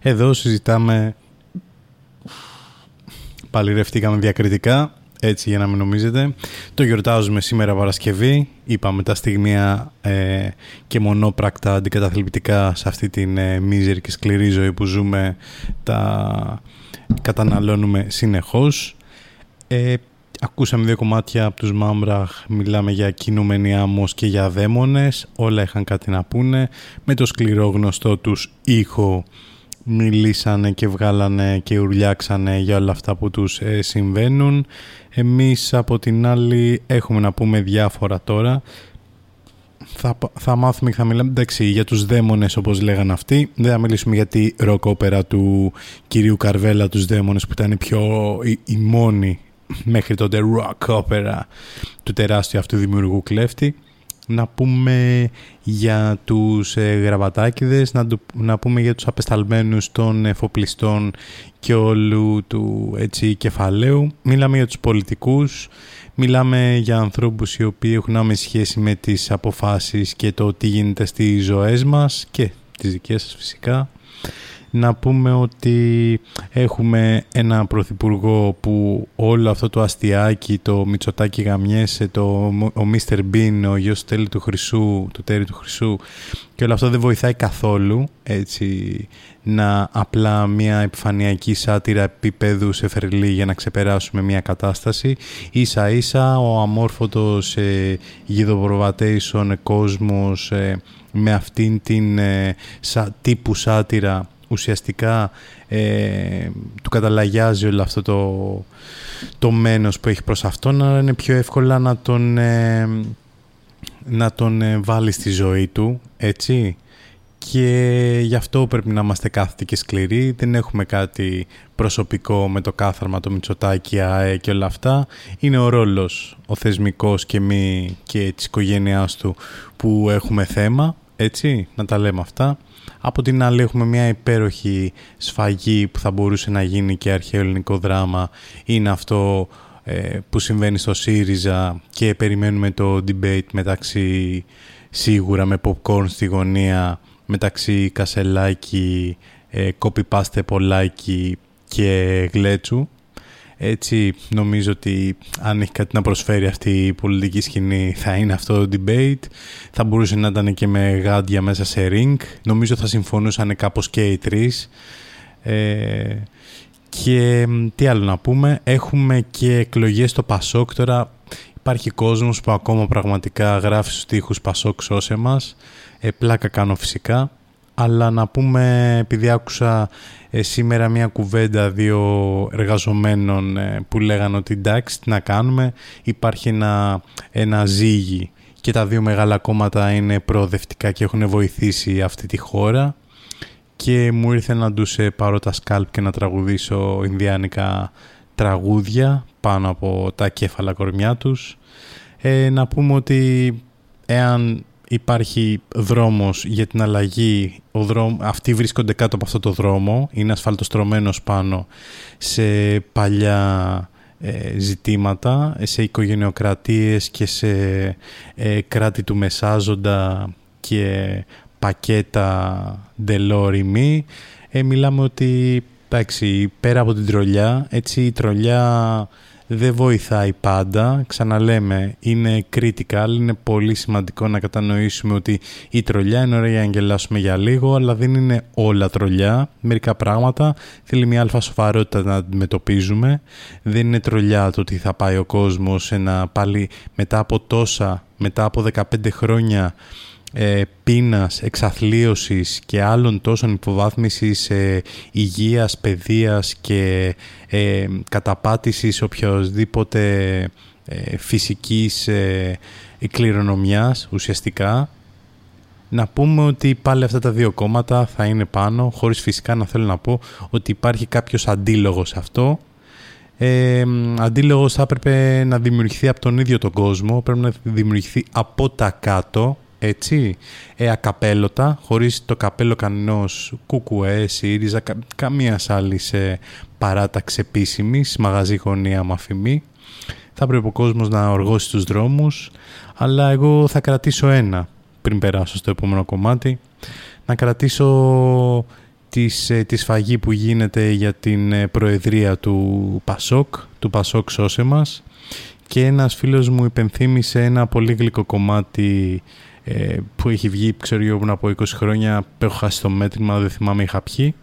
Εδώ συζητάμε Παλιρευτήκαμε διακριτικά έτσι για να μην νομίζετε. Το γιορτάζουμε σήμερα Παρασκευή. Είπαμε τα στιγμία ε, και μονόπρακτα αντικαταθλιπτικά σε αυτή την ε, μίζερη και σκληρή ζωή που ζούμε τα καταναλώνουμε συνεχώς. Ε, ακούσαμε δύο κομμάτια από τους Μάμπραχ, μιλάμε για κινούμενοι άμμος και για δαίμονες, όλα είχαν κάτι να πούνε. Με το σκληρό γνωστό τους ήχο μιλήσανε και βγάλανε και ουρλιάξανε για όλα αυτά που τους ε, συμβαίνουν. Εμείς από την άλλη έχουμε να πούμε διάφορα τώρα. Θα, θα μάθουμε και θα μιλάμε εντάξει, για τους δαίμονες όπως λέγανε αυτοί. Δεν θα μιλήσουμε για τη ροκ όπερα του κυρίου Καρβέλα, τους δαίμονες που ήταν πιο η, η μόνη μέχρι τότε rock opera του τεράστιου αυτού δημιουργού κλέφτη να πούμε για τους ε, γραβατάκιδες, να, να πούμε για τους απεσταλμένους των εφοπλιστών και όλου του έτσι, κεφαλαίου. Μιλάμε για τους πολιτικούς, μιλάμε για ανθρώπους οι οποίοι έχουν άμεση σχέση με τις αποφάσεις και το τι γίνεται στις ζωές μας και τις δικές σας φυσικά να πούμε ότι έχουμε ένα πρωθυπουργό που όλο αυτό το αστιάκι, το Μητσοτάκι γαμιέσαι, το, ο Μίστερ Μπίν, ο γιος Τέλη του Χρυσού, του Τέρι του Χρυσού και όλο αυτό δεν βοηθάει καθόλου έτσι να απλά μια επιφανειακή σάτυρα επίπεδου σε φερλί για να ξεπεράσουμε μια κατάσταση. Ίσα ίσα ο αμόρφωτος ε, γιδοπροβατέισον κόσμος ε, με αυτήν την ε, τύπου σάτυρα ουσιαστικά ε, του καταλαγιάζει όλο αυτό το, το μένος που έχει προς αυτόν, αλλά είναι πιο εύκολα να τον, ε, να τον ε, βάλει στη ζωή του, έτσι. Και γι' αυτό πρέπει να είμαστε κάθετοι και σκληροί. Δεν έχουμε κάτι προσωπικό με το κάθαρμα, το Μητσοτάκι, ΑΕ και όλα αυτά. Είναι ο ρόλος, ο θεσμικός και μη και της οικογένειάς του που έχουμε θέμα, έτσι, να τα λέμε αυτά. Από την άλλη έχουμε μια υπέροχη σφαγή που θα μπορούσε να γίνει και αρχαίο ελληνικό δράμα. Είναι αυτό ε, που συμβαίνει στο ΣΥΡΙΖΑ και περιμένουμε το debate μεταξύ σίγουρα με popcorn στη γωνία μεταξύ Κασελάκη, ε, Κόπι Πολάκη και Γλέτσου. Έτσι νομίζω ότι αν έχει κάτι να προσφέρει αυτή η πολιτική σκηνή θα είναι αυτό το debate. Θα μπορούσε να ήταν και με γάντια μέσα σε ring. Νομίζω θα συμφωνούσαν κάπως και οι τρεις. Ε, και τι άλλο να πούμε; Έχουμε και εκλογές στο Πασόκ. Τώρα υπάρχει κόσμος που ακόμα πραγματικά γράφει στους τοίχους Πασόκ σώσε μας. Ε, πλάκα κάνω φυσικά. Αλλά να πούμε, επειδή άκουσα ε, σήμερα μια κουβέντα δύο εργαζομένων ε, που λέγανε ότι εντάξει τι να κάνουμε υπάρχει ένα, ένα ζύγι και τα δύο μεγάλα κόμματα είναι προοδευτικά και έχουν βοηθήσει αυτή τη χώρα και μου ήρθε να τους ε, πάρω τα σκάλπ και να τραγουδήσω ινδιάνικα τραγούδια πάνω από τα κέφαλα κορμιά τους. να πούμε ότι εάν υπάρχει δρόμος για την αλλαγή, ο δρόμ, αυτοί βρίσκονται κάτω από αυτό το δρόμο, είναι ασφαλτοστρωμένος πάνω σε παλιά ε, ζητήματα, σε οικογενειοκρατίες και σε ε, κράτη του Μεσάζοντα και πακέτα ντελόριμη. Ε, μιλάμε ότι, εντάξει, πέρα από την τρολιά, έτσι η τρολιά δεν βοηθάει πάντα. Ξαναλέμε, είναι critical, είναι πολύ σημαντικό να κατανοήσουμε ότι η τρολιά είναι ωραία για να γελάσουμε για λίγο, αλλά δεν είναι όλα τρολιά. Μερικά πράγματα θέλει μια αλφα σοβαρότητα να αντιμετωπίζουμε. Δεν είναι τρολιά το ότι θα πάει ο κόσμος ένα πάλι μετά από τόσα, μετά από 15 χρόνια ε, πείνας, εξαθλίωσης και άλλων τόσων υποβάθμισης ε, υγείας, παιδείας και ε, καταπάτησης οποιοδήποτε ε, φυσικής ε, κληρονομιάς ουσιαστικά. Να πούμε ότι πάλι αυτά τα δύο κόμματα θα είναι πάνω χωρίς φυσικά να θέλω να πω ότι υπάρχει κάποιος αντίλογος σε αυτό. Ε, αντίλογος θα έπρεπε να δημιουργηθεί από τον ίδιο τον κόσμο πρέπει να δημιουργηθεί από τα κάτω έτσι, ε, ακαπέλωτα, χωρίς το καπέλο κανενός κουκουέ, ΣΥΡΙΖΑ, κα, καμία άλλη ε, παράταξη επίσημης, μαγαζί γωνία μαφημή. Θα πρέπει ο κόσμος να οργώσει τους δρόμους, αλλά εγώ θα κρατήσω ένα πριν περάσω στο επόμενο κομμάτι. Να κρατήσω της, ε, τη σφαγή που γίνεται για την ε, προεδρία του Πασόκ, του Πασόκ Σώσε μας και ένας φίλος μου υπενθύμησε ένα πολύ γλυκό κομμάτι ε, που έχει βγει, ξέρω εγώ, πριν από 20 χρόνια, έχω χάσει το μέτρημα, δεν θυμάμαι είχα πιει.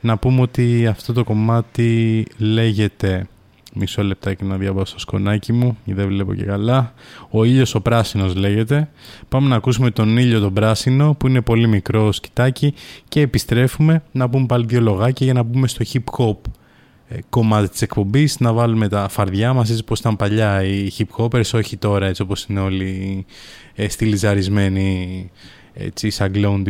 Να πούμε ότι αυτό το κομμάτι λέγεται Μισό λεπτάκι να διαβάσω το σκονάκι μου, δεν βλέπω και καλά. Ο ήλιος ο πράσινος λέγεται. Πάμε να ακούσουμε τον ήλιο τον πράσινο που είναι πολύ μικρό σκητάκι και επιστρέφουμε να πούμε πάλι δύο λογάκια για να μπούμε στο hip hop ε, κομμάτι της εκπομπής, να βάλουμε τα φαρδιά μας έτσι πως ήταν παλιά οι hip hoppers, όχι τώρα έτσι όπως είναι όλοι ε, στυλιζαρισμένοι έτσι σαν κλόουν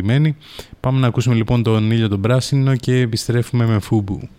Πάμε να ακούσουμε λοιπόν τον ήλιο τον πράσινο και επιστρέφουμε με φούμπου.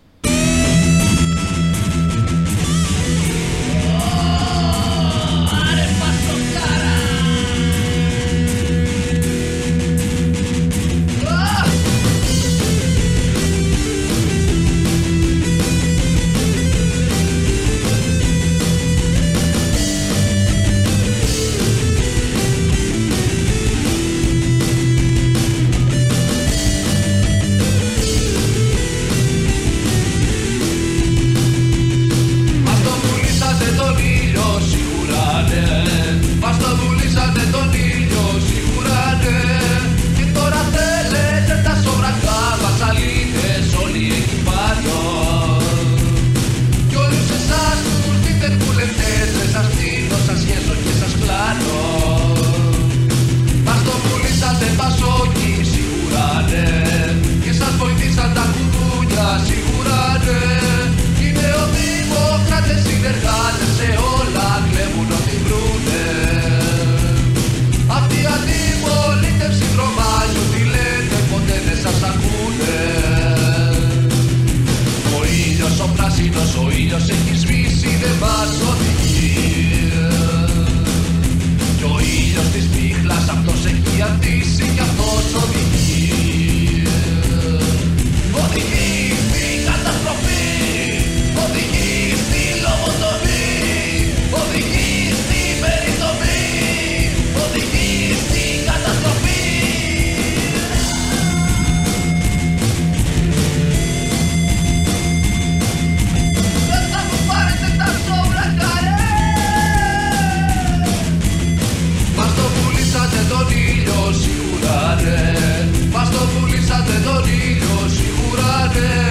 matter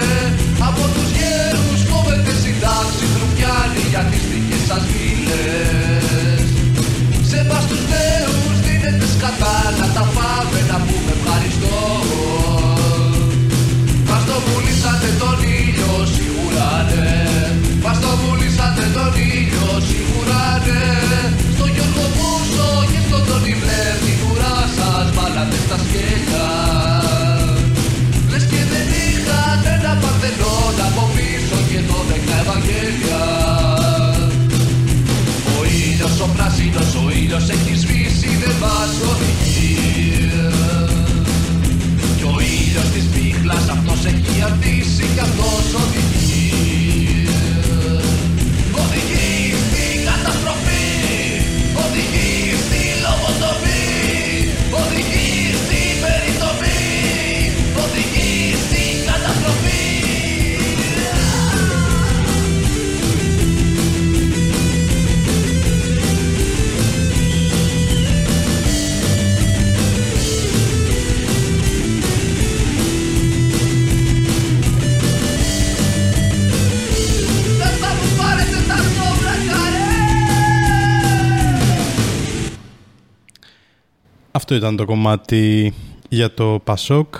Αυτό ήταν το κομμάτι για το Πασόκ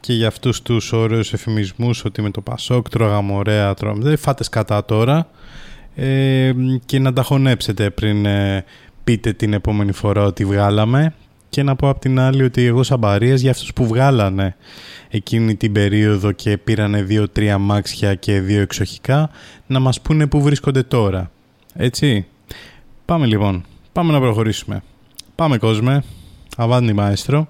και για αυτούς τους ωραίους εφημισμούς ότι με το Πασόκ τρώγαμε ωραία, τρώγαμε... Δεν φάτε κατά τώρα ε, και να τα χωνέψετε πριν ε, πείτε την επόμενη φορά ότι βγάλαμε και να πω απ' την άλλη ότι εγώ σαν παρείας για αυτούς που βγάλανε εκείνη την περίοδο και πήρανε δύο-τρία μάξια και δύο εξοχικά να μας πούνε που βρίσκονται τώρα. Έτσι. Πάμε λοιπόν. Πάμε να προχωρήσουμε. Πάμε κόσμε. Αβάντι Μάιστρο.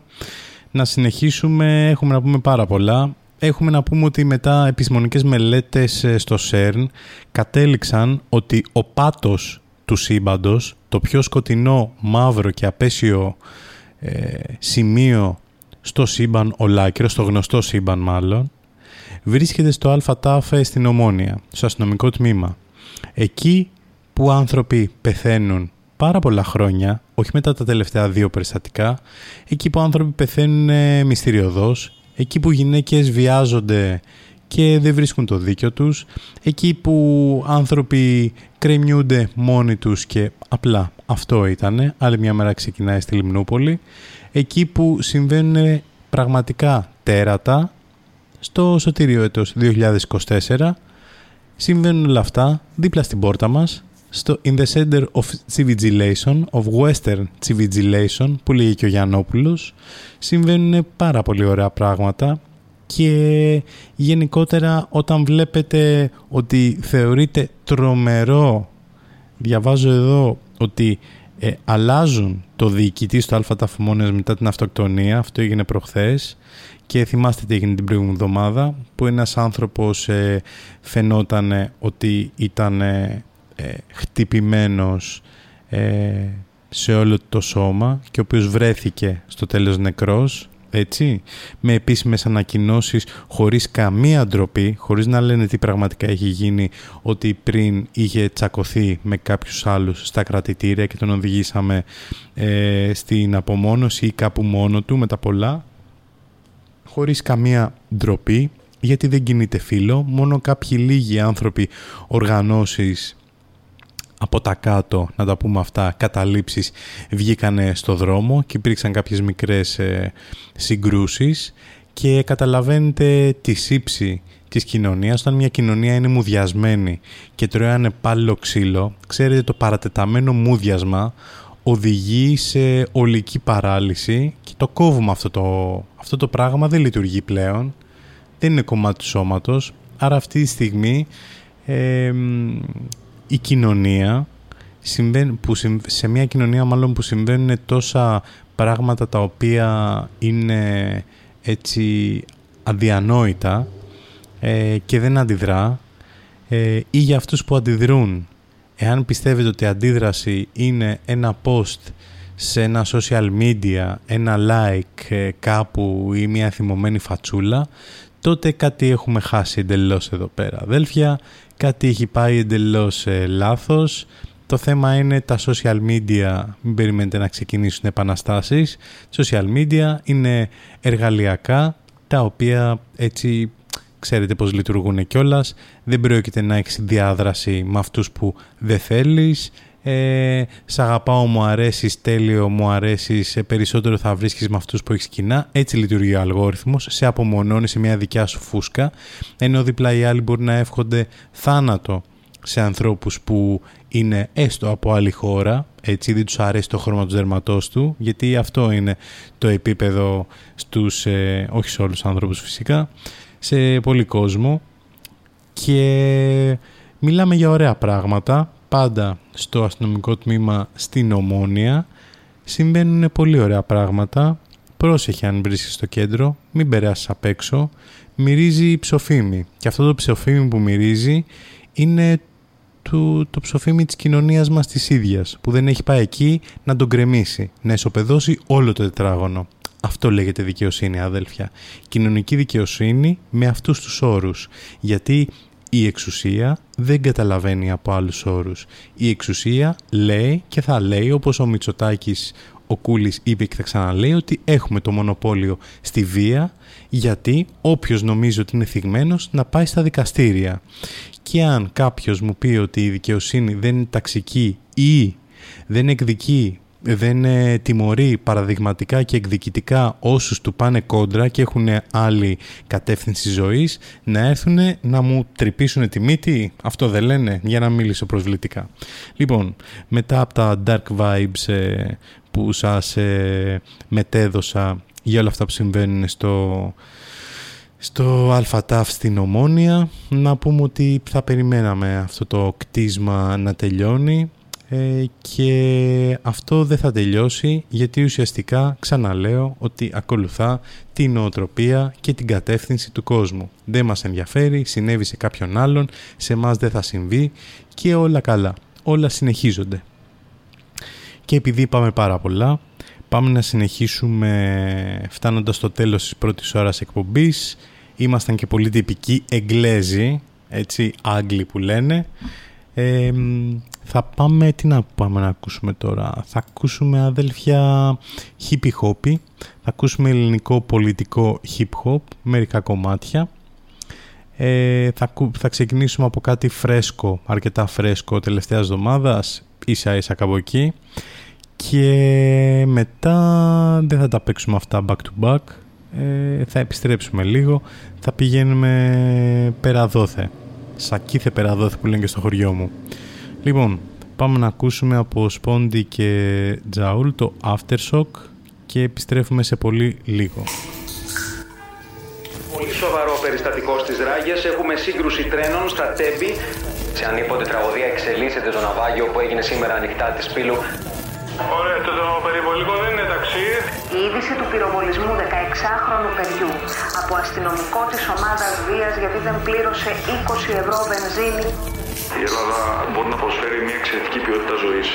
Να συνεχίσουμε, έχουμε να πούμε πάρα πολλά. Έχουμε να πούμε ότι μετά επιστημονικές μελέτες ε, στο ΣΕΡΝ κατέληξαν ότι ο πάτος του σύμπαντος, το πιο σκοτεινό, μαύρο και απέσιο ε, σημείο στο σύμπαν ολάκυρο, στο γνωστό σύμπαν μάλλον, βρίσκεται στο ΑΤΑΦ στην Ομόνια, στο αστυνομικό τμήμα. Εκεί που άνθρωποι πεθαίνουν πάρα πολλά χρόνια, όχι μετά τα τελευταία δύο περιστατικά, εκεί που άνθρωποι πεθαίνουν μυστηριωδώς, εκεί που γυναίκες βιάζονται και δεν βρίσκουν το δίκιο τους, εκεί που άνθρωποι κρεμιούνται μόνοι τους και απλά αυτό ήτανε, άλλη μια μέρα ξεκινάει στη Λιμνούπολη, εκεί που συμβαίνουν πραγματικά τέρατα, στο σωτήριο έτος 2024, συμβαίνουν όλα αυτά δίπλα στην πόρτα μας, στο In the Center of Civigilation, of Western Civigilation, που λέγει και ο Γιαννόπουλος, συμβαίνουν πάρα πολύ ωραία πράγματα και γενικότερα όταν βλέπετε ότι θεωρείται τρομερό, διαβάζω εδώ ότι ε, αλλάζουν το διοικητή στο ΑΤΑΦ μετά την αυτοκτονία, αυτό έγινε προχθές και θυμάστε τι έγινε την προηγούμενη εβδομάδα που ένας άνθρωπος ε, φαινόταν ότι ήταν ε, χτυπημένος ε, σε όλο το σώμα και ο οποίος βρέθηκε στο τέλος νεκρός έτσι, με επίσημες ανακοινώσεις χωρίς καμία ντροπή, χωρίς να λένε τι πραγματικά έχει γίνει, ότι πριν είχε τσακωθεί με κάποιους άλλους στα κρατητήρια και τον οδηγήσαμε ε, στην απομόνωση ή κάπου μόνο του με τα πολλά, χωρίς καμία ντροπή, γιατί δεν κινείται φίλο, μόνο κάποιοι λίγοι άνθρωποι, οργανώσεις από τα κάτω, να τα πούμε αυτά, καταλήψεις βγήκανε στο δρόμο και υπήρξαν κάποιες μικρές ε, συγκρούσεις και καταλαβαίνετε τη σύψη της κοινωνίας. Όταν μια κοινωνία είναι μουδιασμένη και τρώει ανεπάλληλο ξύλο ξέρετε το παρατεταμένο μουδιασμα οδηγεί σε ολική παράλυση και το κόβουμε αυτό το, αυτό το πράγμα δεν λειτουργεί πλέον. Δεν είναι κομμάτι του σώματος. Άρα αυτή τη στιγμή ε, η κοινωνία, που σε μια κοινωνία μάλλον που συμβαίνουν τόσα πράγματα τα οποία είναι έτσι αδιανόητα ε, και δεν αντιδρά ε, ή για αυτούς που αντιδρούν. Εάν πιστεύετε ότι η αντίδραση είναι ένα post σε ένα social media, ένα like ε, κάπου ή μια θυμωμένη φατσούλα, τότε κάτι έχουμε χάσει εντελώς εδώ πέρα αδέλφια κάτι έχει πάει εντελώς ε, λάθος. Το θέμα είναι τα social media, μην περιμένετε να ξεκινήσουν επαναστάσεις. Social media είναι εργαλειακά τα οποία έτσι ξέρετε πώς λειτουργούν κιόλας. Δεν πρόκειται να έχεις διάδραση με αυτούς που δεν θέλεις. Ε, σ' αγαπάω, μου αρέσεις, τέλειο, μου αρέσεις, περισσότερο θα βρίσκεις με αυτούς που έχεις κοινά. Έτσι λειτουργεί ο αλγόριθμος, σε απομονώνει σε μια δικιά σου φούσκα, ενώ δίπλα οι άλλοι μπορεί να εύχονται θάνατο σε ανθρώπους που είναι έστω από άλλη χώρα, έτσι δεν τους αρέσει το χρώμα του δερματός του, γιατί αυτό είναι το επίπεδο στους, ε, όχι σε όλους τους ανθρώπους φυσικά, σε πολύ κόσμο και μιλάμε για ωραία πράγματα, πάντα στο αστυνομικό τμήμα στην Ομόνια συμβαίνουν πολύ ωραία πράγματα. Πρόσεχε αν βρίσκεσαι στο κέντρο, μην περάσεις απ' έξω. Μυρίζει ψοφίμι και αυτό το ψοφίμι που μυρίζει είναι το, το ψοφίμι της κοινωνίας μας της ίδιας που δεν έχει πάει εκεί να τον κρεμίσει, να ισοπεδώσει όλο το τετράγωνο. Αυτό λέγεται δικαιοσύνη αδέλφια. Κοινωνική δικαιοσύνη με αυτούς τους όρους. Γιατί η εξουσία δεν καταλαβαίνει από άλλους όρους. Η εξουσία λέει και θα λέει όπως ο Μητσοτάκης ο Κούλης είπε και θα ξαναλέει ότι έχουμε το μονοπόλιο στη βία γιατί όποιος νομίζει ότι είναι θυγμένος να πάει στα δικαστήρια. Και αν κάποιος μου πει ότι η δικαιοσύνη δεν είναι ταξική ή δεν εκδικεί δεν τιμωρεί παραδειγματικά και εκδικητικά όσους του πάνε κόντρα και έχουν άλλη κατεύθυνση ζωής να έρθουν να μου τρυπήσουν τη μύτη, αυτό δεν λένε, για να μιλήσω προσβλητικά. Λοιπόν, μετά από τα dark vibes ε, που σας ε, μετέδωσα για όλα αυτά που συμβαίνουν στο, στο ΑΛΦΑΤΑΦ στην Ομόνια, να πούμε ότι θα περιμέναμε αυτό το κτίσμα να τελειώνει ε, και αυτό δεν θα τελειώσει γιατί ουσιαστικά ξαναλέω ότι ακολουθά την νοοτροπία και την κατεύθυνση του κόσμου. Δεν μας ενδιαφέρει, συνέβη σε κάποιον άλλον, σε μας δεν θα συμβεί και όλα καλά. Όλα συνεχίζονται. Και επειδή πάμε πάρα πολλά, πάμε να συνεχίσουμε φτάνοντας στο τέλος της πρώτης ώρας εκπομπής. Ήμασταν και πολύ τυπικοί Εγγλέζοι, έτσι Άγγλοι που λένε. Θα πάμε, τι να πάμε να ακούσουμε τώρα; Θα ακούσουμε αδέλφια hippie hop, θα ακούσουμε ελληνικό πολιτικό hip hop, μερικά κομμάτια. Ε, θα, θα ξεκινήσουμε από κάτι φρέσκο, αρκετά φρέσκο τελευταίας εβδομάδας, ίσα ίσα κάπου εκεί. Και μετά δεν θα τα παίξουμε αυτά back to back. Ε, θα επιστρέψουμε λίγο. Θα πηγαίνουμε περαδόθε. Σακίθε περαδόθε που λένε και στο χωριό μου. Λοιπόν, πάμε να ακούσουμε από Σπόντι και Τζαούλ το Aftershock και επιστρέφουμε σε πολύ λίγο. Πολύ σοβαρό περιστατικό στις Ράγες. Έχουμε σύγκρουση τρένων στα Τέμπη. Σε ανίποτε τραγωδία εξελίσσεται το ναυάγιο που έγινε σήμερα ανοιχτά της Πύλου. Ωραία, το, το περιβολικό δεν είναι ταξί. Η είδηση του πυροβολισμού 16χρονου παιδιού από αστυνομικό της ομάδας βίας γιατί δεν πλήρωσε 20 ευρώ βενζίνη. Η Ελλάδα μπορεί να προσφέρει μια εξαιρετική ποιότητα ζωής.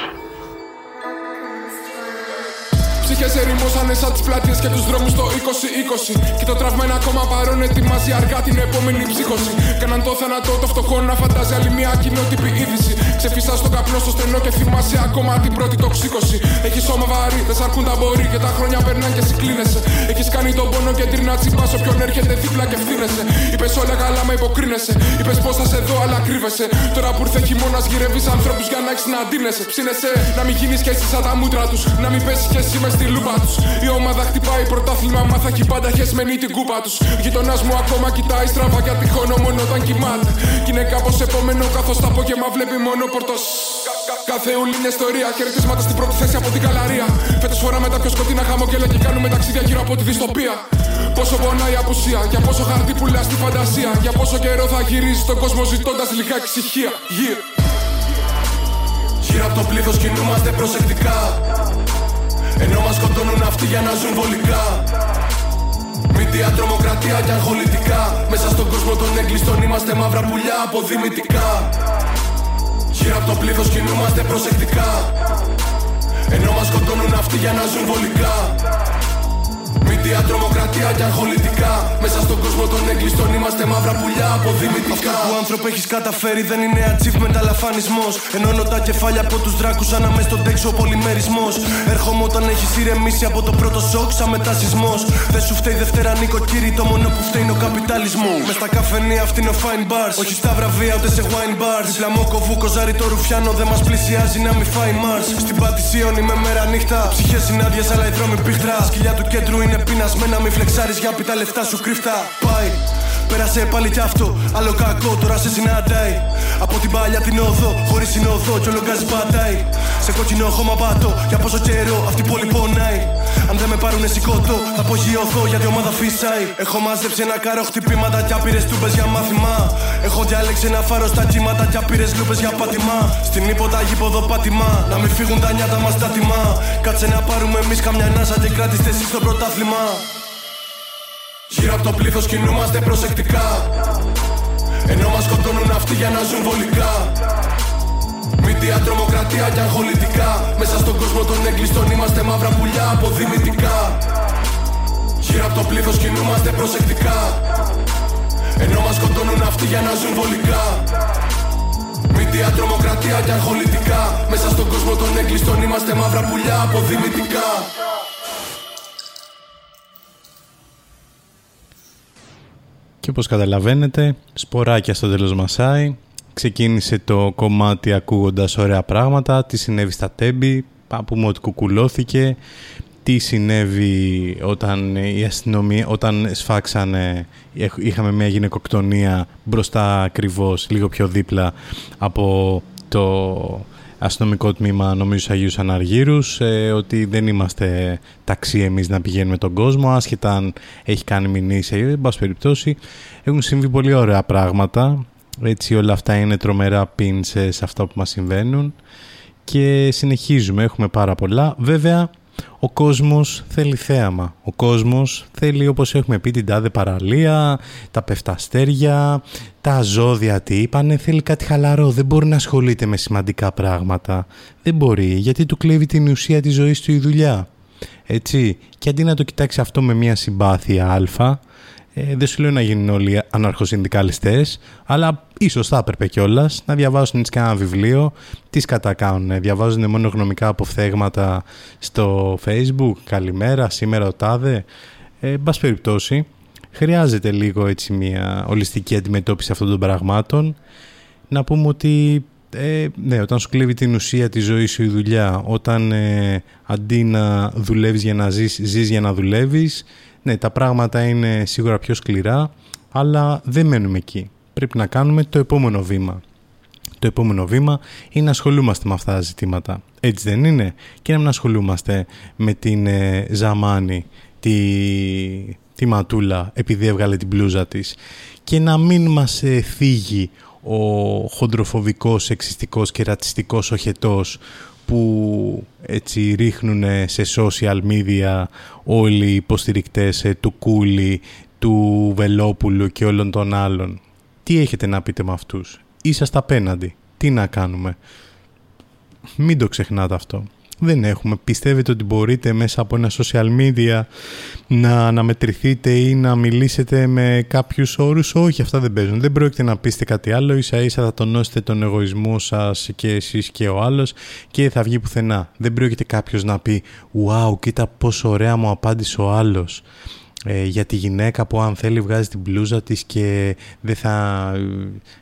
Ψυχέ ερημώσανε σαν τις πλατείε και τους δρόμους το 2020. Και το τραύμα είναι ακόμα παρόν, ετοιμάζει αργά την επόμενη ψύχωση. Κάναν το θάνατο το φτωχό να φαντάζει άλλη μια κοινότυπη είδηση. Ξεφυσά στον καπνό στο στενό και θυμάσαι ακόμα την πρώτη τοξίκωση. Έχεις σώμα βαρύ, δεν σαρκούν τα μπορεί και τα χρόνια περνάνε και συγκλίνεσαι. Έχεις κάνει τον πόνο και τρίνα τσιπά όποιον έρχεται δίπλα και ευθύνεσαι. Είπες όλα καλά, με υποκρίνεσαι. Είπες πώ θα σε δω, αλλά κρύβεσαι. Τώρα που ήρθε χειμώνας, γυρεύεις ανθρώπους για να έχεις να αντίνεσαι. Ψήνεσαι να μην γίνεις και εσύ σαν τα μούτρα τους. Να μην πέσεις και εσύ μες στη λούπα τους. Η ομάδα χτυπάει πρωτάθλημα, μα θα έχει πάντα χεσμένη την κούπα τους. Γειτονάς μου ακόμα κοιτάει στραβά για τυχόνο μόνο όταν κοιμάται. Κι είναι κάπως επόμενο καθώς τα απόγευμα βλέπει μόνο πορτο. Κάθε ούλη είναι ιστορία. Χαιρετίσματα στην πρώτη θέση από την καλαρία. Φέτος φοράμε τα πιο σκοτεινά χαμογέλα και κάνουμε ταξίδια γύρω από τη δυστοπία. Πόσο πονάει η απουσία, για πόσο χαρτί πουλά στη φαντασία. Για πόσο καιρό θα γυρίσει τον κόσμο ζητώντας λιγάκι ησυχία. Yeah. Γύρω από το πλήθος κινούμαστε προσεκτικά. Ενώ μας σκοτώνουν αυτοί για να ζουν βολικά. Μύτια τρομοκρατία και αγχολητικά. Μέσα στον κόσμο των έγκλειστων είμαστε μαύρα πουλιά αποδημητικά. Γύρω από το πλήθος κινούμαστε προσεκτικά. Ενώ μας σκοτώνουν αυτοί για να ζουν βολικά Μύτια τρομοκρατία και αγχολητικά Μέσα στον κόσμο των έγκλειστων είμαστε μαύρα πουλιά αποδημητικά Αυτό που άνθρωπος έχεις καταφέρει δεν είναι achievement αλλά φανισμό. Ενώνω τα κεφάλια από τους δράκους σαν να μες στον τέξο πολυμερισμός. Έρχομαι όταν έχεις ηρεμήσει από το πρώτο σοκ σαν μετασυσμό. Δεν σου φταίει Δευτέρα νοικοκύρη, το μόνο που φταίει είναι ο καπιταλισμός. Μες στα καφενεία αυτή είναι ο fine bars. Όχι στα βραβεία ούτε σε wine bars. Δίπλα μου κοβού κοζάρι το ρουφιάνο δεν μας πλησιάζει να μη φάει Mars. Στην Πατησίων είμαι μέρα νύχτα. Ψυχές συνάντιες αλλά οι δρόμοι πίχτρα. Σκυλιά του κέντρου είναι πεινασμένα, μη φλεξάρεις για πει τα λεφτά σου κρύφτα. Πάει, πέρασε πάλι κι αυτό. Άλλο κακό, τώρα σε συναντάει. Από την παλιά την οδό, χωρίς συνοδό, κι όλο γκάζι πατάει. Σε κόκκινο χώμα πατώ, για πόσο καιρό αυτή η πόλη πονάει. Αν δεν με πάρουνε σηκώτο, θα απογειωθώ γιατί η ομάδα φύσαει. Έχω μαζέψει ένα καρό χτυπήματα κι άπειρες τούμπες για μάθημα. Έχω διαλέξει ένα φάρο στα κύματα κι άπειρες λούπες για πάτημα. Στην ύποτα γήποδο πάτημα, να μην φύγουν τα νιάτα μας τα τιμά. Κάτσε να πάρουμε εμείς καμιά νάσα και κράτηστε εσείς στο πρωτάθλημα. Γύρω από το πλήθος κινούμαστε προσεκτικά. Ενώ μας σκοτώνουν αυτοί για να ζουν βολικά. Μύτια τρομοκρατία και αγχολητικά. Μέσα στον κόσμο των έγκλειστων είμαστε μαύρα πουλιά αποδημητικά. Γύρω από το πλήθος κινούμαστε προσεκτικά. Ενώ μας σκοτώνουν αυτοί για να ζουν βολικά. Μύτια τρομοκρατία και αγχολητικά. Μέσα στον κόσμο των έγκλειστων είμαστε μαύρα πουλιά αποδημητικά. Και όπως καταλαβαίνετε, σποράκια στο τέλος μασάει. Ξεκίνησε το κομμάτι ακούγοντας ωραία πράγματα, τι συνέβη στα τέμπη, πούμε ότι κουκουλώθηκε, τι συνέβη όταν η αστυνομία, όταν σφάξανε, είχαμε μια γυναικοκτονία μπροστά ακριβώς, λίγο πιο δίπλα από το αστυνομικό τμήμα νομίζω στους Αγίους Αναργύρους ε, ότι δεν είμαστε ταξί εμείς να πηγαίνουμε τον κόσμο άσχετα αν έχει κάνει μηνύσει εν πάση περιπτώσει έχουν συμβεί πολύ ωραία πράγματα έτσι όλα αυτά είναι τρομερά πίνσες σε αυτά που μας συμβαίνουν και συνεχίζουμε, έχουμε πάρα πολλά. Βέβαια, ο κόσμος θέλει θέαμα. Ο κόσμος θέλει, όπως έχουμε πει, την τάδε παραλία, τα πεφταστέρια, τα ζώδια τι είπανε, θέλει κάτι χαλαρό. Δεν μπορεί να ασχολείται με σημαντικά πράγματα. Δεν μπορεί, γιατί του κλέβει την ουσία της ζωής του η δουλειά. Έτσι, και αντί να το κοιτάξει αυτό με μια συμπάθεια αλφα, ε, δεν σου λέω να γίνουν όλοι αναρχοσυνδικαλιστές, αλλά ίσως θα έπρεπε κιόλας να διαβάσουν έτσι κανένα βιβλίο. Τι κατακάνουν, διαβάζουν μόνο γνωμικά αποφθέγματα στο facebook, καλημέρα, σήμερα ο τάδε. Ε, μπας περιπτώσει, χρειάζεται λίγο έτσι μια ολιστική αντιμετώπιση αυτών των πραγμάτων. Να πούμε ότι ε, ναι, όταν σου κλέβει την ουσία της ζωής σου η δουλειά, όταν ε, αντί να δουλεύεις για να ζεις, ζεις για να δουλεύεις, ναι, τα πράγματα είναι σίγουρα πιο σκληρά, αλλά δεν μένουμε εκεί. Πρέπει να κάνουμε το επόμενο βήμα. Το επόμενο βήμα είναι να ασχολούμαστε με αυτά τα ζητήματα. Έτσι δεν είναι; Και να μην ασχολούμαστε με την ε, Ζαμάνη, τη, τη Ματούλα, επειδή έβγαλε την μπλούζα της. Και να μην μας ε, θίγει ο χοντροφοβικός, εξιστικός και ρατσιστικός οχετός που έτσι ρίχνουν σε social media όλοι οι υποστηρικτές ε, του Κούλη, του Βελόπουλου και όλων των άλλων. Τι έχετε να πείτε με αυτούς; Είσαστε απέναντι. Τι να κάνουμε; Μην το ξεχνάτε αυτό δεν έχουμε. Πιστεύετε ότι μπορείτε μέσα από ένα social media να αναμετρηθείτε ή να μιλήσετε με κάποιους όρους; Όχι, αυτά δεν παίζουν. Δεν πρόκειται να πείστε κάτι άλλο. Ίσα ίσα θα τονώσετε τον εγωισμό σας και εσείς και ο άλλος και θα βγει πουθενά. Δεν πρόκειται κάποιος να πει «Wow, κοίτα πόσο ωραία μου απάντησε ο άλλος» ε, για τη γυναίκα που αν θέλει βγάζει την μπλούζα της και δεν θα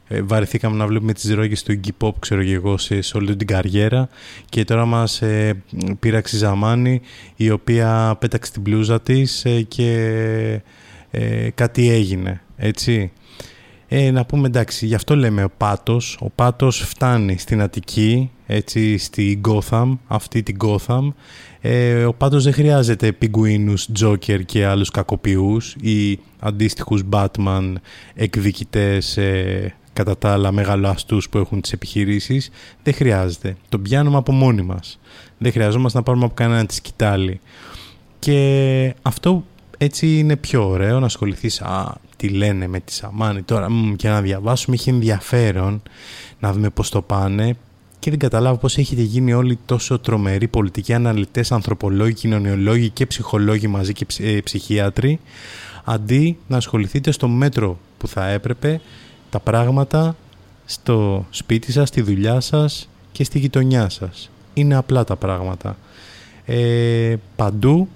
ε, βαρεθήκαμε να βλέπουμε τις ρόγες του Iggy Pop ξέρω και εγώ σε, σε όλη την καριέρα. Και τώρα μας ε, πήραξε Ζαμάνη η οποία πέταξε την μπλούζα της ε, και ε, κάτι έγινε έτσι ε, να πούμε εντάξει, γι' αυτό λέμε ο Πάτος. Ο Πάτος φτάνει στην Αττική, έτσι, στη Gotham, αυτή την Gotham. Ε, ο Πάτος δεν χρειάζεται πιγκουίνους, Τζόκερ και άλλους κακοποιούς ή αντίστοιχους Batman εκδικητές ε, κατά τα άλλα μεγαλοαστούς που έχουν τις επιχειρήσεις. Δεν χρειάζεται. Το πιάνουμε από μόνοι μας. Δεν χρειαζόμαστε να πάρουμε από κανένα τη σκητάλη. Και αυτό έτσι είναι πιο ωραίο να ασχοληθείς α, τι λένε με τη Σαμάνη τώρα μ, και να διαβάσουμε, έχει ενδιαφέρον να δούμε πώς το πάνε και δεν καταλάβω πώς έχετε γίνει όλοι τόσο τρομεροί πολιτικοί αναλυτές, ανθρωπολόγοι, κοινωνιολόγοι και ψυχολόγοι μαζί και ε, ψυχίατροι αντί να ασχοληθείτε στο μέτρο που θα έπρεπε τα πράγματα στο σπίτι σας, στη δουλειά σας και στη γειτονιά σας. Είναι απλά τα πράγματα. Ε, παντού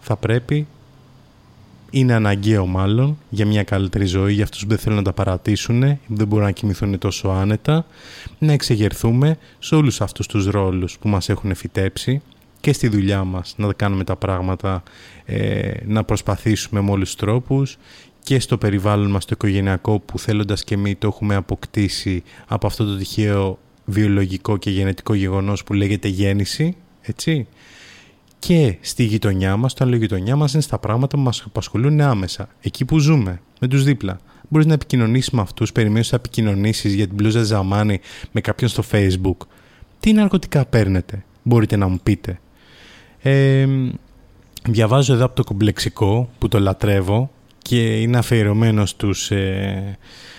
θα πρέπει είναι αναγκαίο μάλλον για μια καλύτερη ζωή για αυτούς που δεν θέλουν να τα παρατήσουν, δεν μπορούν να κοιμηθούν τόσο άνετα, να εξεγερθούμε σε όλους αυτούς τους ρόλους που μας έχουν φυτέψει και στη δουλειά μας να κάνουμε τα πράγματα, ε, να προσπαθήσουμε με όλους τους τρόπους και στο περιβάλλον μας το οικογενειακό που θέλοντας και εμείς το έχουμε αποκτήσει από αυτό το τυχαίο βιολογικό και γενετικό γεγονός που λέγεται γέννηση, έτσι, και στη γειτονιά μας, το άλλο γειτονιά μας είναι στα πράγματα που μας απασχολούν άμεσα, εκεί που ζούμε, με τους δίπλα. Μπορείς να επικοινωνήσεις με αυτούς, περιμένεις να επικοινωνήσεις για την πλούζα Ζαμάνη με κάποιον στο facebook. Τι ναρκωτικά παίρνετε, μπορείτε να μου πείτε. Ε, διαβάζω εδώ από το κομπλεξικό που το λατρεύω και είναι αφιερωμένο στους, ε,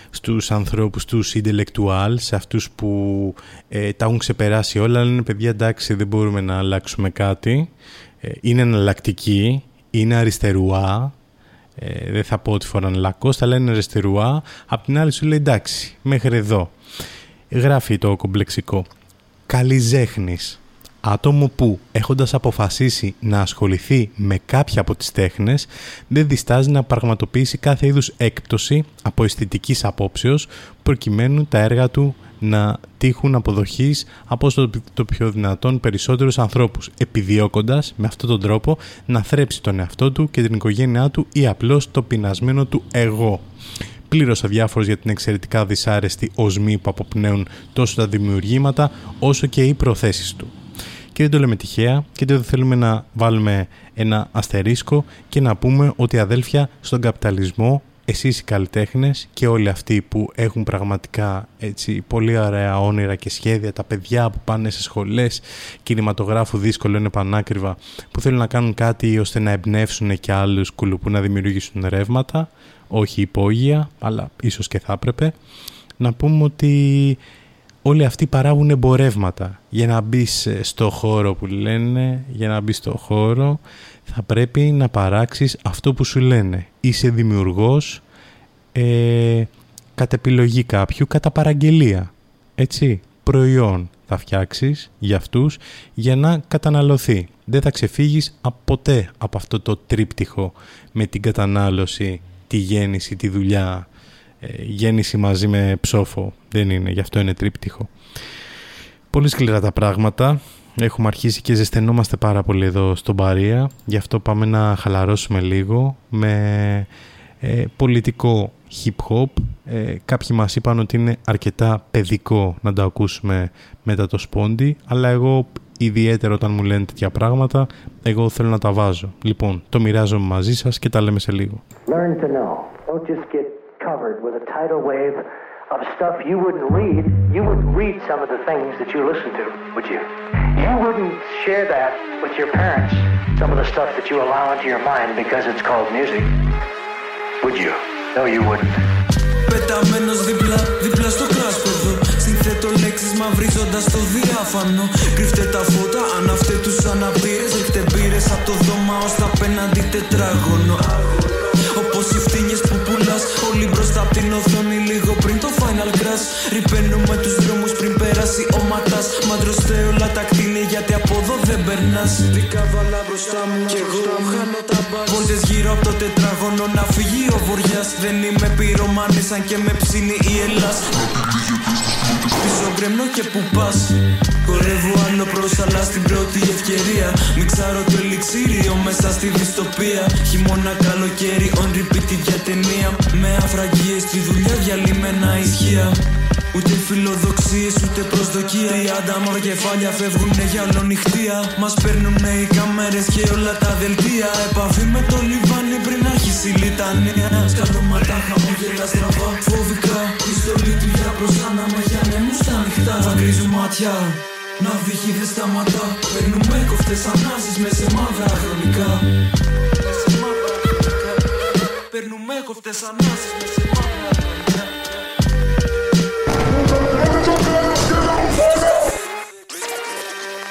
στους ανθρώπους, τους intellectual, σε αυτούς που ε, τα έχουν ξεπεράσει όλα, αλλά είναι παιδιά εντάξει δεν μπορούμε να αλλάξουμε κάτι. Ε, είναι εναλλακτική, είναι αριστερουά, ε, δεν θα πω ότι φοράνε λακκός, αλλά είναι αριστερουά. Απ' την άλλη σου λέει εντάξει, μέχρι εδώ. Γράφει το κομπλεξικό. Καλή ζέχνης άτομο που έχοντας αποφασίσει να ασχοληθεί με κάποια από τις τέχνες δεν διστάζει να πραγματοποιήσει κάθε είδους έκπτωση από αισθητικής απόψεως προκειμένου τα έργα του να τύχουν αποδοχής από το πιο δυνατόν περισσότερους ανθρώπους επιδιώκοντας με αυτόν τον τρόπο να θρέψει τον εαυτό του και την οικογένειά του ή απλώς το πεινασμένο του εγώ. Πλήρως αδιάφορος για την εξαιρετικά δυσάρεστη οσμή που αποπνέουν τόσο τα δημιουργήματα όσο και οι προθέσεις του και δεν το λέμε τυχαία και δεν θέλουμε να βάλουμε ένα αστερίσκο και να πούμε ότι αδέλφια στον καπιταλισμό εσείς οι καλλιτέχνες και όλοι αυτοί που έχουν πραγματικά έτσι, πολύ ωραία όνειρα και σχέδια, τα παιδιά που πάνε σε σχολές κινηματογράφου δύσκολο είναι πανάκριβα, που θέλουν να κάνουν κάτι ώστε να εμπνεύσουν και άλλους κουλουπού να δημιουργήσουν ρεύματα, όχι υπόγεια, αλλά ίσως και θα έπρεπε, να πούμε ότι όλοι αυτοί παράγουν εμπορεύματα. Για να μπει στο χώρο που λένε, για να μπει στο χώρο θα πρέπει να παράξεις αυτό που σου λένε. Είσαι δημιουργός ε, κατ' επιλογή κάποιου, κατά παραγγελία. Έτσι, προϊόν θα φτιάξεις για αυτούς για να καταναλωθεί. Δεν θα ξεφύγεις ποτέ από αυτό το τρίπτυχο με την κατανάλωση, τη γέννηση, τη δουλειά, ε, γέννηση μαζί με ψόφο. Δεν είναι, γι' αυτό είναι τρίπτυχο. Πολύ σκληρά τα πράγματα. Έχουμε αρχίσει και ζεσθενόμαστε πάρα πολύ εδώ στον Παρία. Γι' αυτό πάμε να χαλαρώσουμε λίγο με ε, πολιτικό hip-hop. Ε, κάποιοι μας είπαν ότι είναι αρκετά παιδικό να το ακούσουμε μετά το σπόντι, αλλά εγώ ιδιαίτερα όταν μου λένε τέτοια πράγματα, εγώ θέλω να τα βάζω. Λοιπόν, το μοιράζομαι μαζί σας και τα λέμε σε λίγο. Learn to know. Don't just get covered with a tidal wave of stuff you wouldn't read. You wouldn't read some of the things that you listen to, would you? You wouldn't share that with your parents, some of the stuff that you allow into your mind because it's called music. Would you? No, you wouldn't. Πεταμένος δίπλα, δίπλα στο κράσπεδο Συνθέτω λέξεις μαυρίζοντας το διάφανο Κρυφτέ τα φώτα, αν αυτέ τους αναπήρες Ρίχτε μπύρες από το δώμα ως τα απέναντι τετράγωνο Όπως οι φτύνιες που πουλάς Όλοι μπροστά απ' την οθόνη λίγο πριν το final crash Ρηπαίνουμε τους δρόμους πριν περάσει ο ματάς. Μαντροστέ όλα τα κτίνη γιατί από εδώ δεν περνάς. Δικά βάλα μπροστά μου και εγώ χάνω τα μπάτς Βόλτες γύρω από το τετράγωνο να φύγει ο βοριάς Δεν είμαι πυρομάνης αν και με ψήνει η Ελλάς Πίσω γκρεμνώ και που πας. Χορεύω άλλο προς αλλά στην πρώτη ευκαιρία. Μιξάρω το ελιξίριο μέσα στη δυστοπία. Χειμώνα καλοκαίρι on repeat για ταινία. Με αφραγίες στη δουλειά διαλύμενα ισχύα. Ούτε φιλοδοξίες ούτε προσδοκία. Οι άνταμορ κεφάλια φεύγουνε για ολονυχτία Μας παίρνουνε οι κάμερες και όλα τα δελτία. Επαφή με το λιβάνι πριν αρχίσει η λιτανία. Σκαλώματα χαμόγελα στραβά φοβικά. Πιστολή του για προσάνα μαγιά νέμου στα ανοιχτά Θα γκρίζουν μάτια. Να βύχει δεν σταματά. Παίρνουμε κοφτές ανάζεις με σε μαύρα χρονικά. Παίρνουμε κοφτές ανάζεις με σε μαύρα χρονικά.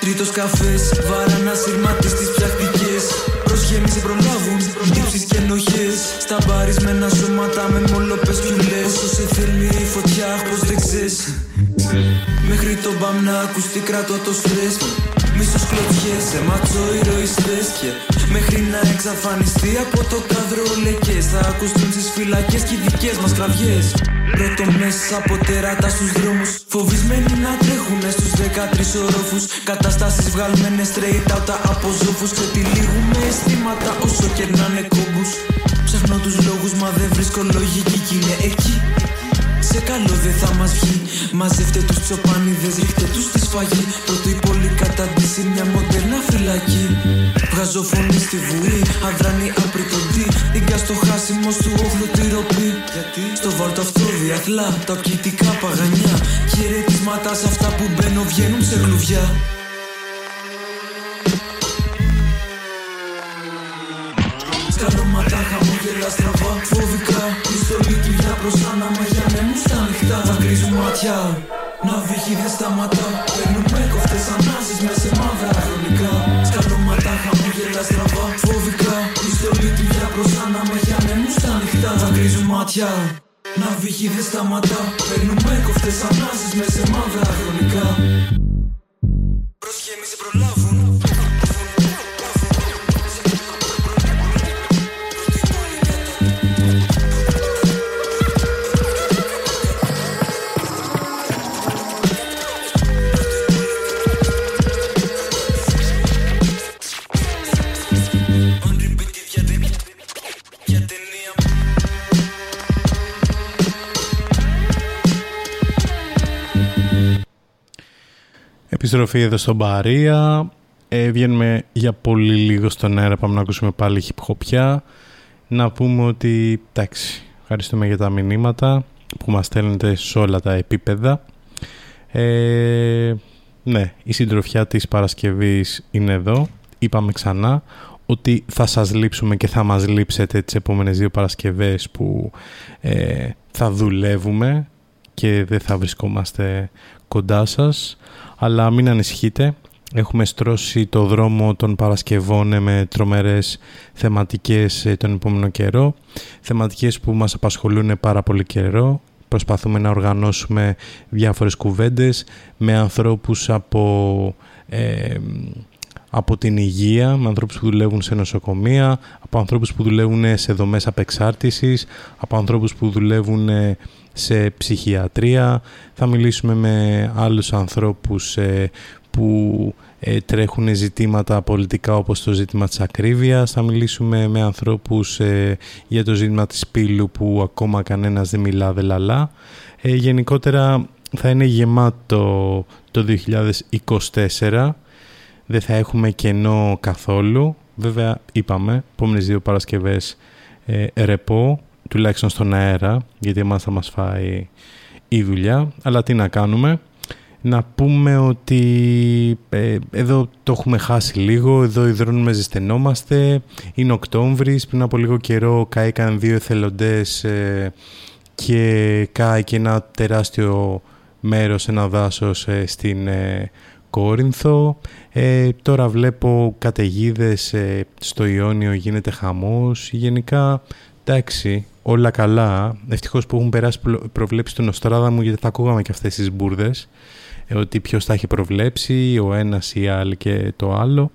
Τρίτος καφές, βάρανα σειρματί στις ψαχτικές. Προσχέμη σε προλάβουν, τύψεις και ενοχές. Στα μπαρισμένα σώματα με μολοπές πιουλές Όσο σε θέλει η φωτιά, πως δεν ξέρεις Μέχρι το μπαμ να ακουστεί κρατώ το στρες. Μίσος κλωτσιές, σε ματσό ηρωιστές Και μέχρι να εξαφανιστεί από το κάδρο λεκές. Θα ακουστούν στις φυλακές και οι δικές μας κραυγές Πρώτο μέσα από τεράτα στους δρόμους. Φοβισμένοι να τρέχουνε στους 13 ορόφους. Καταστάσεις βγαλμένες straight out από ζώφους Ξετυλίγουμε αισθήματα όσο κερνάνε κόμπους. Ψάχνω τους λόγους μα δεν βρίσκω λογική κι είναι εκεί σε καλό δεν θα μας βγει. Μαζεύτε τους τσοπάνιδες, ρίχτε τους στη σφαγή. Τότε η πόλη καταντήσει μια μοντέρνα φυλακή. Βγάζω φωνή στη βουλή, αδράνει απριτοντή Ήγκα στο χάσιμο σου όχλου τη ροπή Γιατί; Στο βάλτο αυτό διαθλά Τα οπτικά παγανιά. Χαιρετίσματα σε αυτά που μπαίνω βγαίνουν σε γλουβιά. Σκαλώματα, χαμόγελα στραβά, φοβικά Πιστολή του για προσάνα, μαγιά με γκρίζουν μάτια, να βύχει δεν σταματά. Παίρνουμε κοφτές ανάσεις με σε μαύρα χρονικά Σκαλώματα, χαμόγελα στραβά, φοβικά. Πιστολή του για προσάνα, μαγιά με μου στα ανοιχτά Θα γκρίζουν μάτια. Να βύχει δεν σταματά. Παίρνουμε κοφτές ανάσεις με σε μαύρα χρονικά Προσχέμη σε Επιστροφή εδώ στον Παρία. Ε, βγαίνουμε για πολύ λίγο στον αέρα. Πάμε να ακούσουμε πάλι hip Να πούμε ότι, εντάξει, Ευχαριστούμε για τα μηνύματα που μας στέλνετε σε όλα τα επίπεδα. Ε, ναι, η συντροφιά της Παρασκευής είναι εδώ. Είπαμε ξανά ότι θα σας λείψουμε και θα μας λείψετε τις επόμενες δύο Παρασκευές που ε, θα δουλεύουμε και δεν θα βρισκόμαστε κοντά σας. Αλλά μην ανησυχείτε, Έχουμε στρώσει το δρόμο των Παρασκευών με τρομερές θεματικές ε, τον επόμενο καιρό. Θεματικές που μας απασχολούν πάρα πολύ καιρό. Προσπαθούμε να οργανώσουμε διάφορες κουβέντες με ανθρώπους από, ε, από την υγεία, με ανθρώπους που δουλεύουν σε νοσοκομεία, από ανθρώπους που δουλεύουν σε δομές απεξάρτησης, από ανθρώπους που δουλεύουν σε ψυχιατρία. Θα μιλήσουμε με άλλους ανθρώπους ε, που ε, τρέχουν ζητήματα πολιτικά όπως το ζήτημα της ακρίβειας. Θα μιλήσουμε με ανθρώπους ε, για το ζήτημα της πύλου που ακόμα κανένας δεν μιλά δεν λαλά. Ε, γενικότερα θα είναι γεμάτο το 2024. Δεν θα έχουμε κενό καθόλου. Βέβαια είπαμε, επόμενες δύο Παρασκευές ε, ρεπό, τουλάχιστον στον αέρα, γιατί εμάς θα μας φάει η δουλειά. Αλλά τι να κάνουμε να πούμε ότι ε, εδώ το έχουμε χάσει λίγο, εδώ υδρώνουμε, ζεσθενόμαστε. Είναι Οκτώβρης, πριν από λίγο καιρό κάηκαν δύο εθελοντές ε, και κάηκε ένα τεράστιο μέρος, ένα δάσος ε, στην ε, Κόρινθο. τώρα βλέπω καταιγίδες στο Ιόνιο, γίνεται χαμός. Γενικά, εντάξει, όλα καλά. Ευτυχώς που έχουν περάσει προβλέψεις του μου γιατί θα ακούγαμε και αυτές τις μπουρδες. Ε, ότι ποιος θα έχει προβλέψει, ο ένας ή άλλη και το άλλο.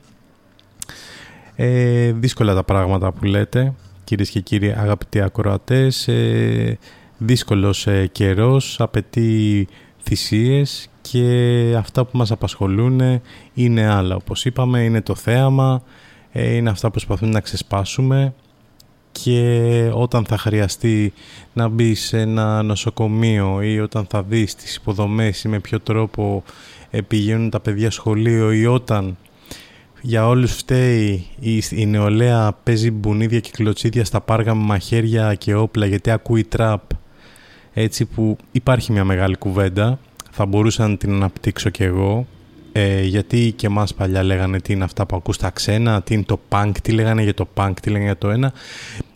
Ε, δύσκολα τα πράγματα που λέτε, κυρίες και κύριοι αγαπητοί ακροατές. Ε, δύσκολος ε, καιρός, απαιτεί θυσίες και αυτά που μας απασχολούν είναι άλλα. Όπως είπαμε, είναι το θέαμα, ε, είναι αυτά που προσπαθούμε να ξεσπάσουμε και όταν θα χρειαστεί να μπει σε ένα νοσοκομείο ή όταν θα δεις τις υποδομές ή με ποιο τρόπο πηγαίνουν τα παιδιά σχολείο ή όταν για όλους φταίει η, νεολαία παίζει μπουνίδια και κλωτσίδια στα πάργα με μαχαίρια και όπλα γιατί ακούει τραπ. Έτσι που υπάρχει μια μεγάλη κουβέντα θα μπορούσα να την αναπτύξω κι εγώ ε, γιατί και εμάς παλιά λέγανε τι είναι αυτά που ακούς τα ξένα, τι είναι το punk, τι λέγανε για το punk, τι λέγανε για το ένα.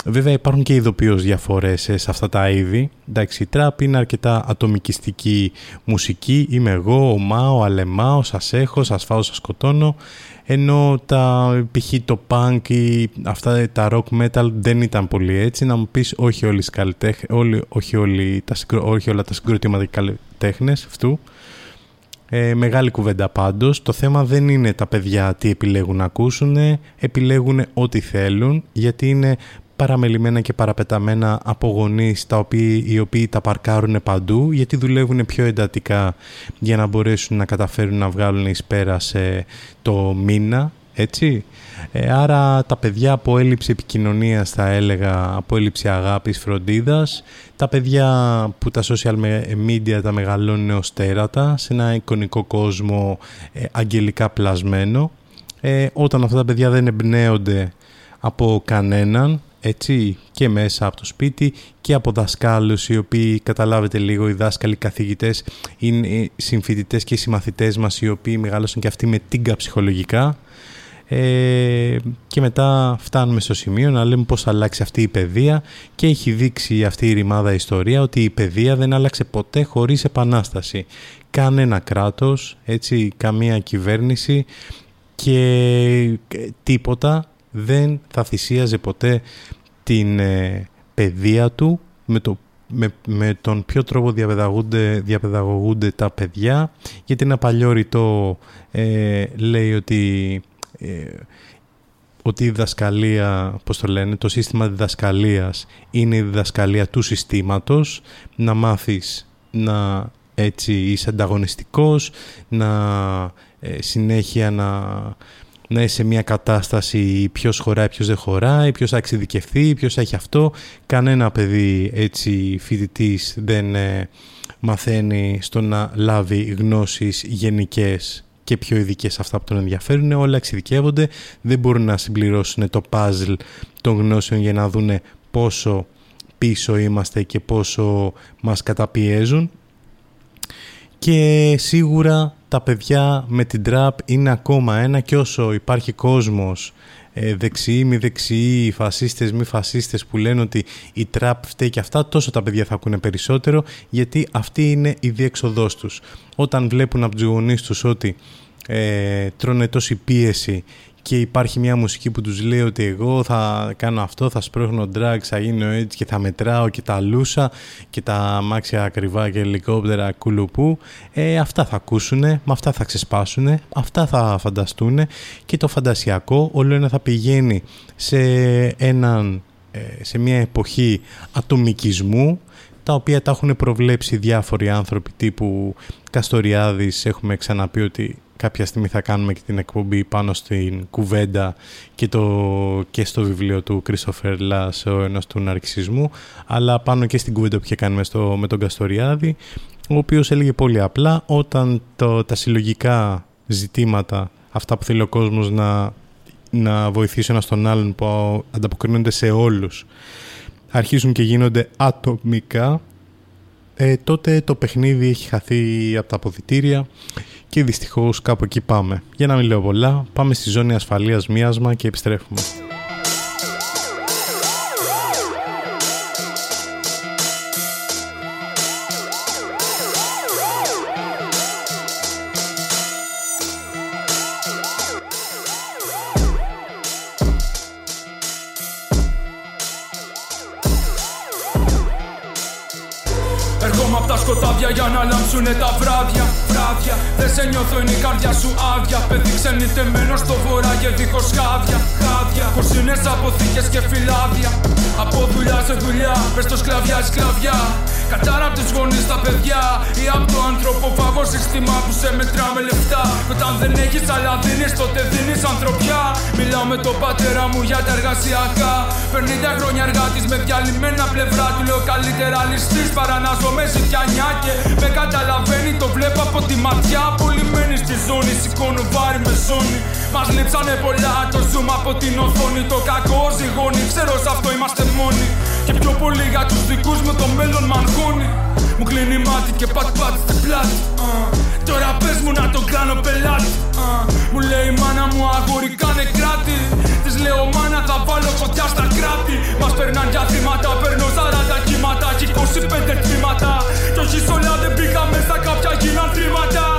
Βέβαια υπάρχουν και ειδοποιώς διαφορές ε, σε αυτά τα είδη. Εντάξει, η τραπ είναι αρκετά ατομικιστική μουσική. Είμαι εγώ, ο Μάο, Αλεμάο, σας έχω, σας φάω, σας σκοτώνω. Ενώ τα π.χ. το punk ή αυτά τα rock metal δεν ήταν πολύ έτσι. Να μου πεις όχι, όλοι, όλοι, όχι, όλοι, τα, όχι όλα τα συγκροτήματα καλλιτέχνες αυτού. Ε, μεγάλη κουβέντα πάντως. Το θέμα δεν είναι τα παιδιά τι επιλέγουν να ακούσουν, επιλέγουν ό,τι θέλουν, γιατί είναι παραμελημένα και παραπεταμένα από γονείς τα οποίοι, οι οποίοι τα παρκάρουν παντού, γιατί δουλεύουν πιο εντατικά για να μπορέσουν να καταφέρουν να βγάλουν εις πέρα σε το μήνα, έτσι. Ε, άρα τα παιδιά από έλλειψη επικοινωνίας θα έλεγα, από έλλειψη αγάπης, φροντίδας, τα παιδιά που τα social media τα μεγαλώνουν ως τέρατα σε ένα εικονικό κόσμο ε, αγγελικά πλασμένο. Ε, όταν αυτά τα παιδιά δεν εμπνέονται από κανέναν, έτσι και μέσα από το σπίτι και από δασκάλους οι οποίοι καταλάβετε λίγο οι δάσκαλοι καθηγητές είναι συμφοιτητές και οι συμμαθητές μας οι οποίοι μεγαλώσαν και αυτοί με τίγκα ψυχολογικά ε, και μετά φτάνουμε στο σημείο να λέμε πώς αλλάξει αυτή η παιδεία και έχει δείξει αυτή η ρημάδα ιστορία ότι η παιδεία δεν άλλαξε ποτέ χωρίς επανάσταση. Κανένα κράτος, έτσι, καμία κυβέρνηση και ε, τίποτα δεν θα θυσίαζε ποτέ την ε, παιδεία του με, το, με, με τον ποιο τρόπο διαπαιδαγούνται, διαπαιδαγωγούνται τα παιδιά γιατί ένα παλιό ρητό ε, λέει ότι ε, ότι η διδασκαλία, πώς το λένε, το σύστημα διδασκαλίας είναι η διδασκαλία του συστήματος, να μάθεις να έτσι είσαι ανταγωνιστικός, να ε, συνέχεια να, να είσαι σε μια κατάσταση ποιος χωράει, ποιος δεν χωράει, ποιος θα εξειδικευθεί, ποιος έχει αυτό. Κανένα παιδί έτσι φοιτητής δεν ε, μαθαίνει στο να λάβει γνώσεις γενικές και πιο ειδικές αυτά που τον ενδιαφέρουν. Όλα εξειδικεύονται, δεν μπορούν να συμπληρώσουν το puzzle των γνώσεων για να δούνε πόσο πίσω είμαστε και πόσο μας καταπιέζουν και σίγουρα τα παιδιά με την τραπ είναι ακόμα ένα και όσο υπάρχει κόσμος ε, δεξιοί, μη δεξιοί, φασίστες, μη φασίστες που λένε ότι η τραπ φταίει και αυτά, τόσο τα παιδιά θα ακούνε περισσότερο γιατί αυτή είναι η διέξοδός τους. Όταν βλέπουν από τους γονείς τους ότι ε, τρώνε τόση πίεση και υπάρχει μια μουσική που τους λέει ότι εγώ θα κάνω αυτό, θα σπρώχνω drugs, θα γίνω έτσι και θα μετράω και τα λούσα και τα αμάξια ακριβά και ελικόπτερα κουλουπού. Ε, αυτά θα ακούσουν, με αυτά θα ξεσπάσουν, αυτά θα φανταστούν και το φαντασιακό όλο ένα θα πηγαίνει σε, έναν, ε, σε μια εποχή ατομικισμού τα οποία τα έχουν προβλέψει διάφοροι άνθρωποι τύπου Καστοριάδης έχουμε ξαναπεί ότι κάποια στιγμή θα κάνουμε και την εκπομπή πάνω στην κουβέντα και, το, και στο βιβλίο του Christopher Lass, ο ένας του ναρκισισμού, αλλά πάνω και στην κουβέντα που είχε κάνει με, με τον Καστοριάδη, ο οποίος έλεγε πολύ απλά όταν το, τα συλλογικά ζητήματα, αυτά που θέλει ο κόσμος να, να βοηθήσει ένας τον άλλον που ανταποκρίνονται σε όλους, αρχίζουν και γίνονται ατομικά, ε, τότε το παιχνίδι έχει χαθεί από τα αποδητήρια και δυστυχώς κάπου εκεί πάμε. Για να μην λέω πολλά, πάμε στη ζώνη ασφαλείας μίασμα και επιστρέφουμε. Τα βράδια. Βράδια. Δεν σε νιώθω, είναι η καρδιά σου άδεια. Παιδί ξενιτεμένο στο βορρά και δίχως χάδια. χάδια. Κουρσίνε αποθήκε και φυλάδια. Από δουλειά σε δουλειά, πε το σκλαβιά, σκλαβιά. Κατάρα από τους γονείς τα παιδιά ή από το άνθρωπο φαγό σύστημα που σε μετρά με λεφτά. Και όταν δεν έχεις αλλά δίνεις, τότε δίνεις ανθρωπιά. Μιλάω με τον πατέρα μου για τα εργασιακά. 50 χρόνια εργάτη με διαλυμένα πλευρά του λέω καλύτερα ληστή παρά να ζω με ζητιανιά. Και με καταλαβαίνει, το βλέπω από τη ματιά. Πολύ μένει στη ζώνη, σηκώνω βάρη με ζώνη. Μας λείψανε πολλά, το zoom από την οθόνη. Το κακό ζυγώνει, ξέρω σε αυτό είμαστε μόνοι. Και πιο πολύ για τους δικούς μου το μέλλον μ' αγχώνει. Μου κλείνει μάτι και πατ πατ στην πλάτη. Uh. Τώρα πες μου να τον κάνω πελάτη. Uh. Μου λέει μάνα μου αγόρι κάνε κράτη. Της λέω μάνα θα βάλω φωτιά στα κράτη. Μας περνάν για θύματα, παίρνω 40 κύματα και 25 τμήματα. Κι όχι όλα δεν πήγα μέσα, κάποια γίναν θρήματα.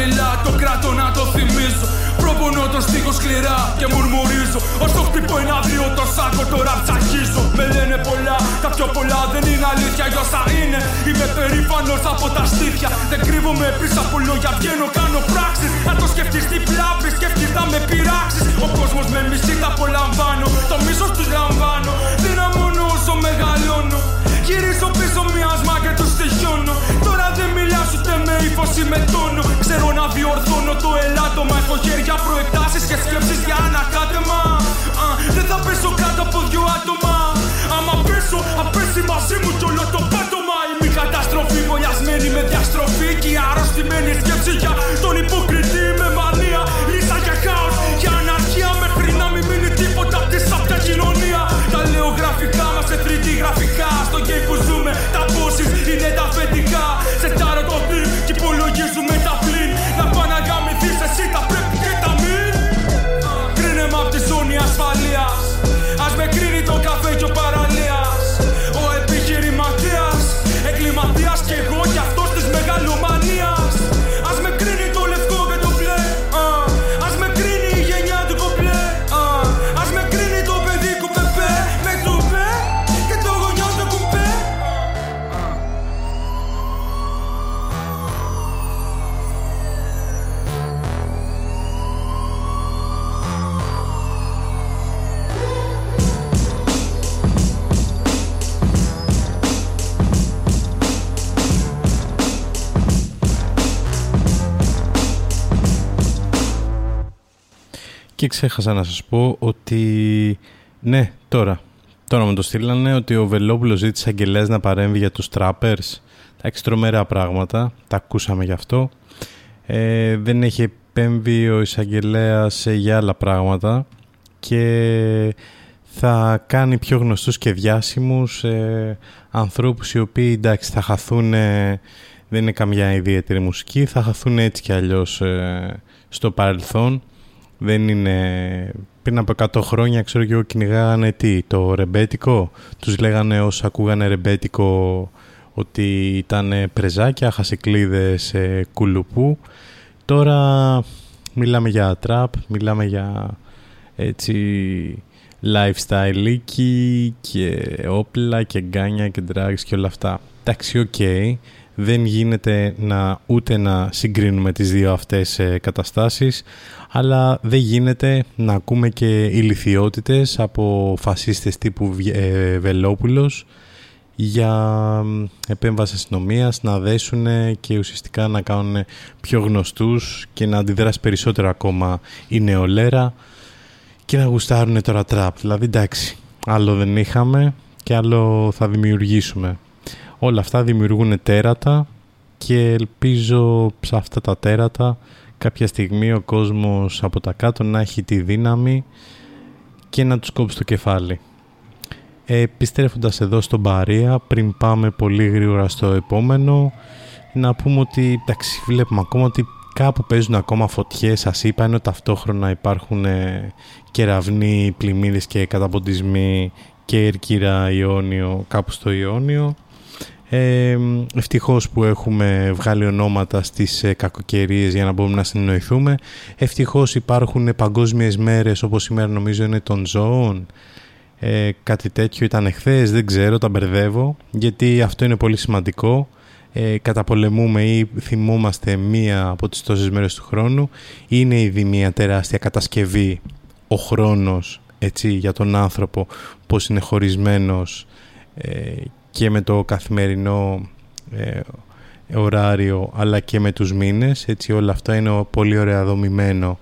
Απ' τα χαμηλά το κράτο να το θυμίζω. Προπονώ το στίχο σκληρά και μουρμουρίζω. Όσο χτυπώ ένα αύριο το σάκο τώρα ψαχίζω. Με λένε πολλά, τα πιο πολλά δεν είναι αλήθεια για όσα είναι. Είμαι περήφανος από τα στήθια. Δεν κρύβομαι πίσω από λόγια, βγαίνω, κάνω πράξεις. Αν το σκεφτεί τι πλάπη, σκεφτεί να με πειράξεις. Ο κόσμος με μισή τα απολαμβάνω. Το μίσος τους λαμβάνω. Δυναμώνω όσο μεγαλώνω. Γυρίζω πίσω μοιάσμα και του στοιχιώνω. Τώρα δεν μιλάς ούτε με ύφος ή με τόνο. Ξέρω να διορθώνω το ελάττωμα. Έχω χέρια προεκτάσεις και σκέψεις για ανακάτεμα. Α, δεν θα πέσω κάτω από δυο άτομα. Άμα πέσω, απέσει μαζί μου κι όλο το πάτωμα. Η μη καταστροφή βολιασμένη με διαστροφή. Και η αρρωστημένη σκέψη για τον υποκριτή ξέχασα να σας πω ότι ναι, τώρα, τώρα μου το στείλανε ότι ο Βελόπουλος ζήτησε αγγελέας να παρέμβει για τους τράπερς. Τα τρομερά πράγματα, τα ακούσαμε γι' αυτό. Ε, δεν έχει επέμβει ο εισαγγελέας για άλλα πράγματα και θα κάνει πιο γνωστούς και διάσημους ε, ανθρώπους οι οποίοι εντάξει θα χαθούν, δεν είναι καμιά ιδιαίτερη μουσική, θα χαθούν έτσι κι αλλιώς ε, στο παρελθόν. Δεν είναι... Πριν από 100 χρόνια ξέρω και εγώ κυνηγάγανε τι, το ρεμπέτικο. Τους λέγανε όσοι ακούγανε ρεμπέτικο ότι ήταν πρεζάκια, χασικλίδες, ε, κουλουπού. Τώρα μιλάμε για τραπ, μιλάμε για έτσι lifestyle και όπλα και γκάνια και drugs και όλα αυτά. Εντάξει, οκ. Δεν γίνεται να ούτε να συγκρίνουμε τις δύο αυτές ε, καταστάσεις αλλά δεν γίνεται να ακούμε και ηλικιότητες από φασίστες τύπου ε, Βελόπουλος για επέμβαση αστυνομίας να δέσουν και ουσιαστικά να κάνουν πιο γνωστούς και να αντιδράσει περισσότερο ακόμα η νεολαία και να γουστάρουν τώρα τραπ. Δηλαδή εντάξει, άλλο δεν είχαμε και άλλο θα δημιουργήσουμε. Όλα αυτά δημιουργούν τέρατα και ελπίζω σε αυτά τα τέρατα κάποια στιγμή ο κόσμος από τα κάτω να έχει τη δύναμη και να τους κόψει το κεφάλι. Επιστρέφοντας εδώ στον Παρία, πριν πάμε πολύ γρήγορα στο επόμενο, να πούμε ότι, εντάξει, βλέπουμε ακόμα ότι κάπου παίζουν ακόμα φωτιές, σας είπα, ενώ ταυτόχρονα υπάρχουν ε, κεραυνοί, πλημμύρες και καταποντισμοί και Ερκύρα Ιόνιο, κάπου στο Ιόνιο. Ε, ευτυχώς που έχουμε βγάλει ονόματα στις ε, κακοκαιρίες για να μπορούμε να συνεννοηθούμε. Ευτυχώς υπάρχουν παγκόσμιες μέρες όπως σήμερα νομίζω είναι των ζώων ε, κάτι τέτοιο ήταν εχθές, δεν ξέρω, τα μπερδεύω, γιατί αυτό είναι πολύ σημαντικό. Ε, καταπολεμούμε ή θυμόμαστε μία από τις τόσες μέρες του χρόνου. Είναι ήδη μία τεράστια κατασκευή ο χρόνος έτσι, για τον άνθρωπο, πώς είναι χωρισμένος ε, και με το καθημερινό ε, ωράριο αλλά και με τους μήνες. Έτσι όλα αυτά είναι πολύ ωραία δομημένο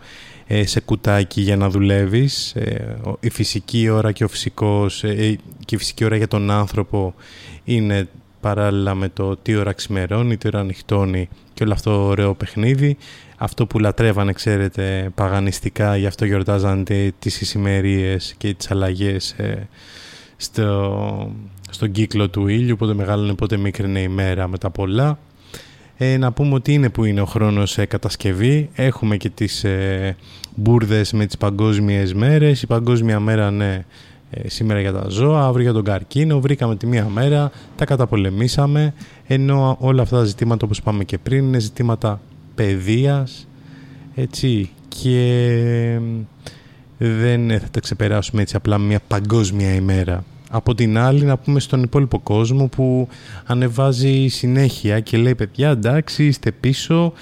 ε, σε κουτάκι για να δουλεύεις. Ε, η φυσική ώρα και, ο φυσικός, ε, και η φυσική ώρα για τον άνθρωπο είναι παράλληλα με το τι ώρα ξημερώνει, τι ώρα νυχτώνει και όλο αυτό ωραίο παιχνίδι. Αυτό που λατρεύανε, ξέρετε, παγανιστικά, γι' αυτό γιορτάζανε τις ησημερίες και τις αλλαγές στο, στον κύκλο του ήλιου, πότε μεγάλωνε, πότε μικρή η μέρα με τα πολλά. Ε, να πούμε ότι είναι που είναι ο χρόνος ε, κατασκευή. Έχουμε και τις ε, μπουρδες με τις παγκόσμιες μέρες. Η παγκόσμια μέρα, ναι, ε, σήμερα για τα ζώα, αύριο για τον καρκίνο. Βρήκαμε τη μία μέρα, τα καταπολεμήσαμε. Ενώ όλα αυτά τα ζητήματα, όπως πάμε και πριν, είναι ζητήματα παιδείας. Έτσι, και δεν θα τα ξεπεράσουμε έτσι απλά μια παγκόσμια ημέρα από την άλλη να πούμε στον υπόλοιπο κόσμο που ανεβάζει συνέχεια και λέει παιδιά εντάξει είστε πίσω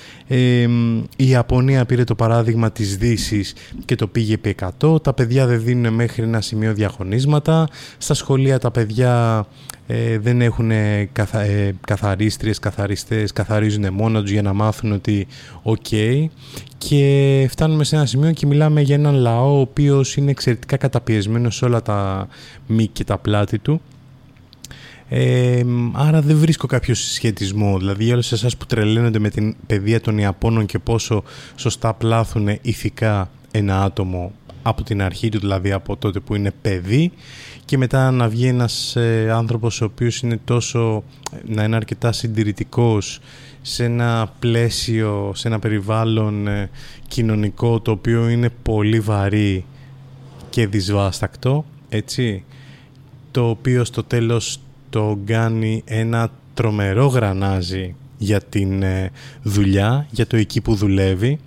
η Ιαπωνία πήρε το παράδειγμα της δύσης και το πήγε επί 100 τα παιδιά δεν δίνουν μέχρι ένα σημείο διαγωνίσματα στα σχολεία τα παιδιά ε, δεν έχουν καθα, ε, καθαρίστριες, καθαριστές, καθαρίζουν μόνοι τους για να μάθουν ότι οκ και φτάνουμε σε ένα σημείο και μιλάμε για έναν λαό ο οποίος είναι εξαιρετικά καταπιεσμένος σε όλα τα μήκη και τα πλάτη του ε, άρα δεν βρίσκω κάποιο συσχετισμό. Δηλαδή για όλους εσάς που τρελαίνονται με την παιδεία των Ιαπώνων και πόσο σωστά πλάθουν ηθικά ένα άτομο από την αρχή του, δηλαδή από τότε που είναι παιδί και μετά να βγει ένας ε, άνθρωπος ο οποίος είναι τόσο, να είναι αρκετά συντηρητικός σε ένα πλαίσιο, σε ένα περιβάλλον ε, κοινωνικό το οποίο είναι πολύ βαρύ και δυσβάστακτο, έτσι, το οποίο στο τέλος το κάνει ένα τρομερό γρανάζι για την ε, δουλειά, για το εκεί που δουλεύει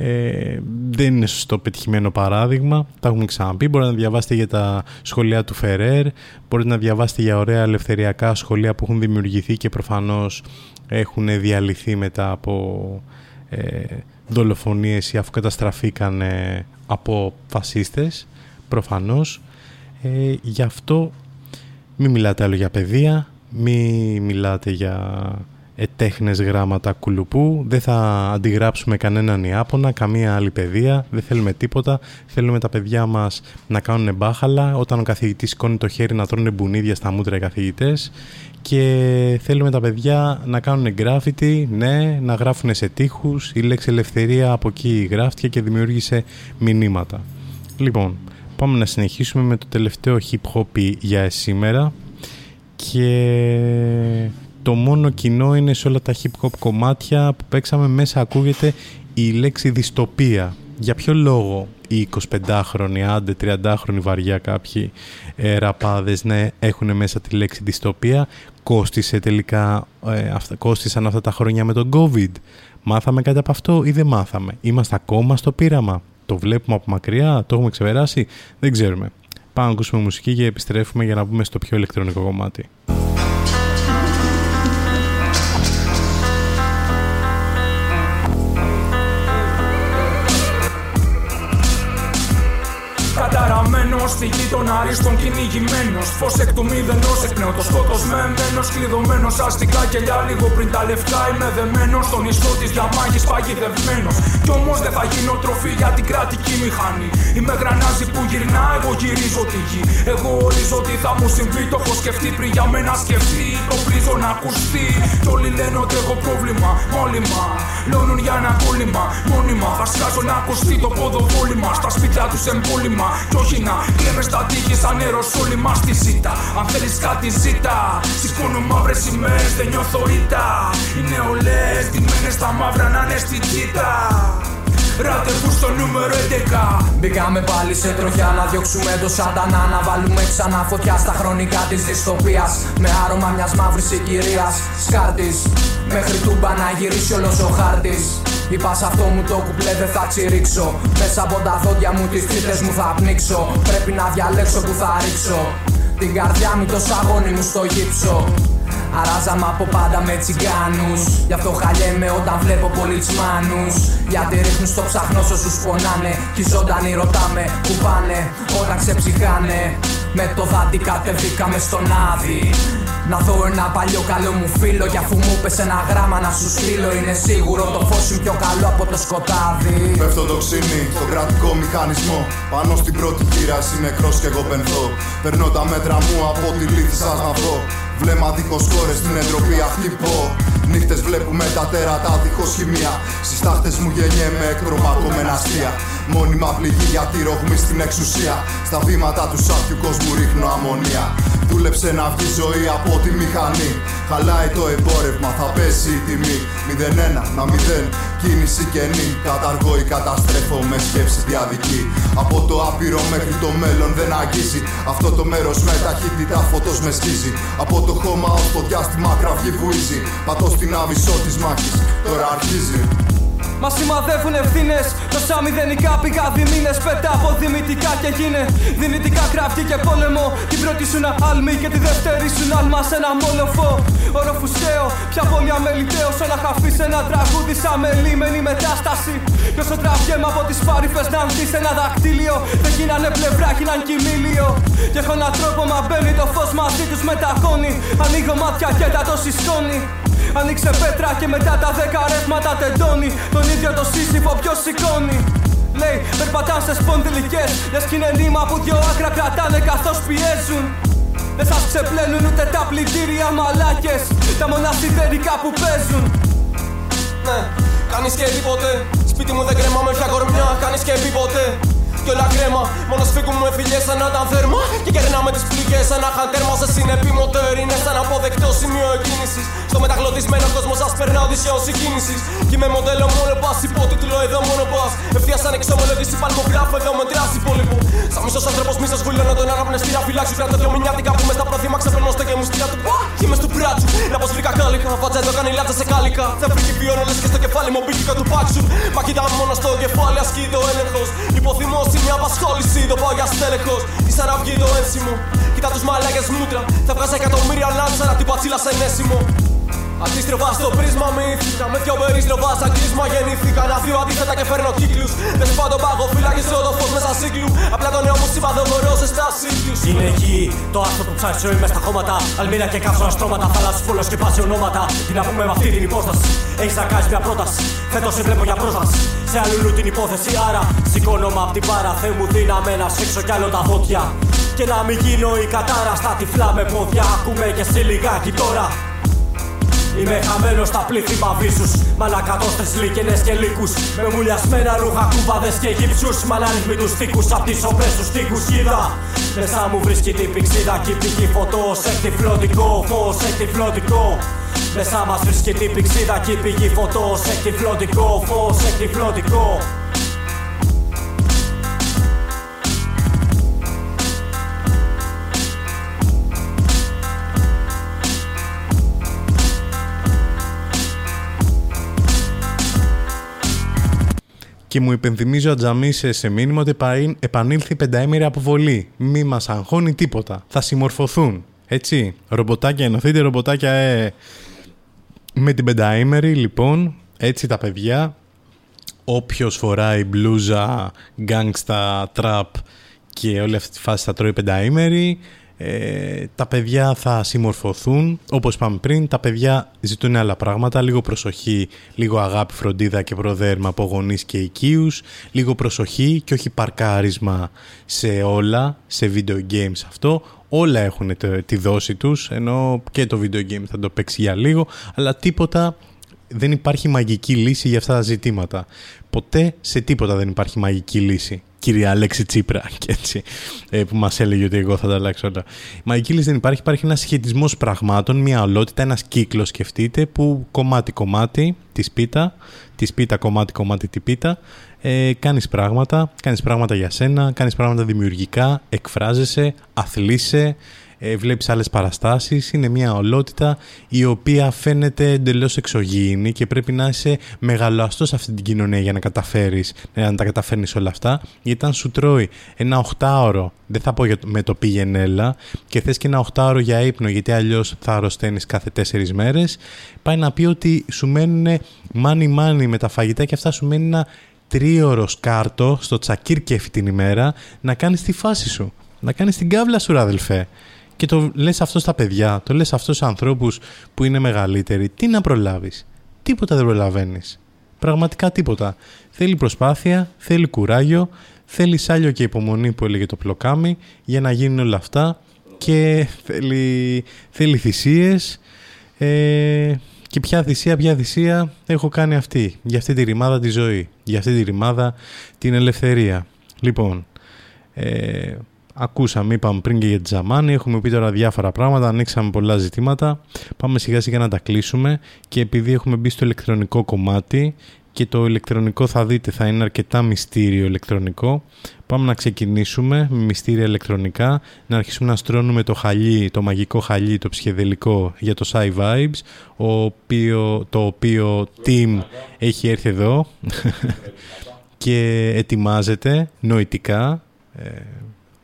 ε, δεν είναι σωστό πετυχημένο παράδειγμα. Τα έχουμε ξαναπεί. Μπορείτε να διαβάσετε για τα σχολεία του Φερέρ. Μπορείτε να διαβάσετε για ωραία ελευθεριακά σχολεία που έχουν δημιουργηθεί και προφανώς έχουν διαλυθεί μετά από ε, δολοφονίες ή αφού καταστραφήκαν από φασίστες. Προφανώς. Ε, γι' αυτό μην μιλάτε άλλο για παιδεία. Μην μιλάτε για ε, τέχνες γράμματα κουλουπού, δεν θα αντιγράψουμε κανέναν Ιάπωνα, καμία άλλη παιδεία, δεν θέλουμε τίποτα. Θέλουμε τα παιδιά μας να κάνουν μπάχαλα, όταν ο καθηγητής σηκώνει το χέρι να τρώνε μπουνίδια στα μούτρα οι καθηγητές. Και θέλουμε τα παιδιά να κάνουν γκράφιτι, ναι, να γράφουν σε τείχους, η λέξη ελευθερία από εκεί γράφτηκε και δημιούργησε μηνύματα. Λοιπόν, πάμε να συνεχίσουμε με το τελευταίο hip hop για σήμερα. Και το μόνο κοινό είναι σε όλα τα hip hop κομμάτια που παίξαμε μέσα ακούγεται η λέξη δυστοπία. Για ποιο λόγο οι 25χρονοι, άντε 30χρονοι βαριά κάποιοι ε, ραπάδες ναι, έχουν μέσα τη λέξη δυστοπία; Κόστισε τελικά, ε, αυτά, κόστισαν αυτά τα χρόνια με τον COVID. Μάθαμε κάτι από αυτό ή δεν μάθαμε; Είμαστε ακόμα στο πείραμα; Το βλέπουμε από μακριά, το έχουμε ξεπεράσει; Δεν ξέρουμε. Πάμε να ακούσουμε μουσική και επιστρέφουμε για να μπούμε στο πιο ηλεκτρονικό κομμάτι. Στη γη των αριστών κυνηγημένος. Φως εκ του μηδενός εκπνέω το σκότος μένο. Κλειδωμένο αστικά κελιά λίγο πριν τα λεφτά. Είμαι δεμένος στον ιστό της διαμάχης παγιδευμένος. Κι όμως δεν θα γίνω τροφή για την κρατική μηχανή. Είμαι γρανάζι που γυρνά, εγώ γυρίζω τη γη. Εγώ ορίζω τι θα μου συμβεί. Το έχω σκεφτεί πριν για μένα σκεφτεί. Το πρίζω να ακουστεί. Κι όλοι λένε ότι έχω πρόβλημα. Μόλυμα. Λώνουν για ένα κόλλημα. Μόνιμα. Θα σκάσω να ακουστεί το ποδοβόλημα. Στα σπίτια τους εμπόλυμα. Κι όχι να κλαίμε στα τείχη σαν όλοι μα τη ζήτα. Αν θέλεις κάτι ζήτα. Σηκώνω μαύρες σημαίες, δεν νιώθω ήττα. Οι νεολαίες ντυμένες στα μαύρα να είναι στην κοίτα. Ραντεβού στο νούμερο 11 Μπήκαμε πάλι σε τροχιά να διώξουμε το σαντανά Να βάλουμε ξανά φωτιά στα χρονικά της δυστοπίας Με άρωμα μιας μαύρης συγκυρίας Σκάρτης Μέχρι τούμπα να γυρίσει όλος ο χάρτης Είπα σε αυτό μου το κουπλέ δεν θα τσιρίξω. Μέσα από τα δόντια μου τις τρίτες μου θα πνίξω. Πρέπει να διαλέξω που θα ρίξω. Την καρδιά μου το σαγόνι μου στο γύψο. Αράζαμε από πάντα με τσιγκάνους. Γι' αυτό χαλιέμαι όταν βλέπω πολιτσμάνους Γιατί ρίχνουν στο ψαχνό όσους πονάνε Κι οι ζωντανοί ρωτάμε που πάνε. Όταν ξεψυχάνε Με το δάντι κατεβήκαμε στον άδει να δω ένα παλιό καλό μου φίλο Κι αφού μου πες ένα γράμμα να σου στείλω Είναι σίγουρο το φως είναι πιο καλό από το σκοτάδι. Πέφτω το ξύνι στο κρατικό μηχανισμό. Πάνω στην πρώτη γύρα εσύ νεκρός κι εγώ πενθώ. Περνώ τα μέτρα μου από τη λύθη σας να βρω. Βλέμματικος κόρες στην εντροπή αχτυπώ Νύχτες βλέπουμε τα τέρατα δίχως χημεία. Στις τάχτες μου γεννιέμαι εκδρομακωμένα αστεία Μόνιμα πληγή για τη ρογμή στην εξουσία. Στα βήματα του σάπιου κόσμου ρίχνω αμμονία. Δούλεψε να βγει ζωή από τη μηχανή. Χαλάει το εμπόρευμα, θα πέσει η τιμή. 0-1 να 0, κίνηση κενή. Καταργώ ή καταστρέφω με σκέψη διαδική. Από το άπειρο μέχρι το μέλλον δεν αγγίζει. Αυτό το μέρος με ταχύτητα φωτός με σκίζει. Από το χώμα ως το διάστημα κραυγή βουίζει. Πατώ στην άβυσσό της μάχης, τώρα αρχίζει Μα σημαδεύουν ευθύνες. Τόσα μηδενικά πήγα διμήνε. Πέτα από δυνητικά και γίνε. Δυνητικά κραυγή και πόλεμο. Την πρώτη σου να άλμη και τη δεύτερη σου να άλμας σε ένα μόλοφο. Οροφουστέο, πια πολύ αμεληταίο. Όλα χαφεί σε ένα τραγούδι σαν μελήμενη μετάσταση. Κι όσο τραβιέμαι από τις πάρυφε να δει ένα δακτύλιο. Δεν γίνανε πλευρά, γίναν κοιμήλιο. Και έχω έναν τρόπο μα μπαίνει το φως μαζί τους μετακόνει. Ανοίγω μάτια και τα το συσκόνει. Ανοίξε πέτρα και μετά τα δέκα ρεύματα τεντώνει. Τον ίδιο το σύσυφο ποιος σηκώνει. Λέει περπατάν σε σπονδυλικές. Λες κι είναι νήμα που δυο άκρα κρατάνε καθώς πιέζουν. Δεν σας ξεπλένουν ούτε τα πλυντήρια μαλάκες. Τα μονασιδερικά που παίζουν. Ναι, κάνεις και τίποτε. Σπίτι μου δεν κρεμάμε πια κορμιά, κάνεις και ποτέ κι όλα κρέμα. Μόνο σφίγγουμε φιλιέ σαν να ήταν θέρμα. Και κερνάμε τις πληγές σαν να είχαν τέρμα σε συνεπή μοτέρ. Είναι σαν αποδεκτό σημείο εκκίνησης. Στο μεταγλωτισμένο κόσμο σας περνά οδυσσέως συγκίνηση. Κι με μοντέλο μόνο πας. Υπότιτλο εδώ μόνο πας. Ευθείας σαν εξομολογήσει παλμογράφω εδώ με τράση υπόλοιπο. Σαν μισός άνθρωπος μη σας βουλώνω τον πνευστήρα φυλάξου. Κράτα δυο μηνιάτικα που μες στα προθύμα ξεπερνώ στο και μου στήρα του. Κι είμαι του πράτσου. Να πως βρήκα κάλικα. Φάτσα εδώ κάνει λάτσα σε κάλικα. Θα βρει βιώνω λες και στο κεφάλι μου μπήκε του πάτσου. Μα κοιτά μόνο στο κεφάλι ασκεί το έλεγχος. Υποθυμώ μια απασχόληση, το πάω για στέλεχος. Η σαραυγή το ένσημο. Κοίτα τους μαλάκες μούτρα. Θα βγάζα εκατομμύρια λάτσα την πατσίλα σε ενέσιμο. Αντίστροφα στο πρίσμα μύθηκα Με δυο περίστροφα σαν κλείσμα γεννήθηκα Να φύγω αντίθετα και φέρνω κύκλους Δεν σπάω τον πάγο φυλακιστώ το φως μέσα σύγκλου Απλά το νέο μου είπα δεν μπορώ σε ίδιου. Είναι εκεί το άστρο που ψάχνεις ζωή μες στα χώματα. Αλμύρα και κάψωνα στρώματα, θάλασσου πολλό και πάση ονόματα. Τι να πούμε με αυτή την υπόσταση; Έχεις να κάνεις μια πρόταση. Φέτος σε βλέπω για πρόσβαση. Σε αλλού την υπόθεση, άρα σηκώνομαι απ' την πάρα. Θεέ μου δύναμη να σφίξω κι άλλο τα δόντια. Και να μην γίνω η κατάρα στα τυφλά με πόδια. Ακούμε και σε λιγάκι τώρα. Είμαι χαμένος στα πλήθη βίσους Μαλακατώστε λίκενε και λύκους. Με μουλιασμένα ρούχα, κούβαδε και γύψου. Μαλάριχμοι τους τείχου απ' τις όπλε τους τείχου. Κοίτα, μέσα μου βρίσκει την πηξίδα. Κυπτική φωτό, εκτιφλωτικό φω, εκτιφλωτικό. Μέσα μας βρίσκει την πηξίδα. Κυπτική φωτό, εκτιφλωτικό φω, εκτιφλωτικό. Και μου υπενθυμίζει ο Ατζαμίς σε μήνυμα ότι επανήλθε η πενταήμερη αποβολή. Μη μας αγχώνει τίποτα. Θα συμμορφωθούν. Έτσι. Ρομποτάκια ενωθείτε, ρομποτάκια ε. Με την πενταήμερη, λοιπόν, έτσι τα παιδιά. Όποιος φοράει μπλούζα, γκάγκστα, τραπ και όλη αυτή τη φάση θα τρώει πενταήμερη. Ε, τα παιδιά θα συμμορφωθούν, όπως είπαμε πριν, τα παιδιά ζητούν άλλα πράγματα, λίγο προσοχή, λίγο αγάπη, φροντίδα και προδέρμα από γονείς και οικείους, λίγο προσοχή και όχι παρκάρισμα σε όλα, σε video games αυτό, όλα έχουν τη δόση τους, ενώ και το video game θα το παίξει για λίγο, αλλά τίποτα δεν υπάρχει μαγική λύση για αυτά τα ζητήματα. Ποτέ σε τίποτα δεν υπάρχει μαγική λύση κυρία Αλέξη Τσίπρα [laughs] και έτσι, ε, που μας έλεγε ότι εγώ θα τα αλλάξω όλα. Η μαγική λύση δεν υπάρχει, υπάρχει ένας σχετισμός πραγμάτων, μια ολότητα, ένας κύκλος σκεφτείτε που κομμάτι-κομμάτι τη πίτα, τη πίτα κομμάτι-κομμάτι τη πίτα, ε, κάνεις πράγματα, κάνεις πράγματα για σένα, κάνεις πράγματα δημιουργικά, εκφράζεσαι, αθλείσαι, ε, βλέπεις άλλες παραστάσεις, είναι μια ολότητα η οποία φαίνεται εντελώς εξωγήινη και πρέπει να είσαι μεγαλοαστός σε αυτή την κοινωνία για να καταφέρεις, να τα καταφέρνεις όλα αυτά, γιατί αν σου τρώει ένα οχτάωρο, δεν θα πω με το πήγαινε και θες και ένα οχτάωρο για ύπνο, γιατί αλλιώς θα αρρωσταίνεις κάθε τέσσερις μέρες, πάει να πει ότι σου μένουν μάνι μάνι με τα φαγητά και αυτά σου μένει ένα τρίωρο σκάρτο στο τσακίρκεφ την ημέρα να κάνεις τη φάση σου. Να κάνεις την κάβλα σου, αδελφέ και το λες αυτό στα παιδιά, το λες αυτό σε ανθρώπους που είναι μεγαλύτεροι, τι να προλάβεις; Τίποτα δεν προλαβαίνεις. Πραγματικά τίποτα. Θέλει προσπάθεια, θέλει κουράγιο, θέλει σάλιο και υπομονή που έλεγε το πλοκάμι για να γίνουν όλα αυτά και θέλει, θέλει θυσίες ε, και ποια θυσία, ποια θυσία έχω κάνει αυτή, για αυτή τη ρημάδα τη ζωή, για αυτή τη ρημάδα την ελευθερία. Λοιπόν, ε, Ακούσαμε, είπαμε πριν και για τη Ζαμάνη, έχουμε πει τώρα διάφορα πράγματα, ανοίξαμε πολλά ζητήματα. Πάμε σιγά σιγά να τα κλείσουμε και επειδή έχουμε μπει στο ηλεκτρονικό κομμάτι και το ηλεκτρονικό θα δείτε θα είναι αρκετά μυστήριο ηλεκτρονικό. Πάμε να ξεκινήσουμε με μυστήρια ηλεκτρονικά, να αρχίσουμε να στρώνουμε το χαλί, το μαγικό χαλί, το ψυχεδελικό για το Sci Vibes, οποίο, το οποίο team έχει έρθει εδώ [laughs] και ετοιμάζεται νοητικά ε,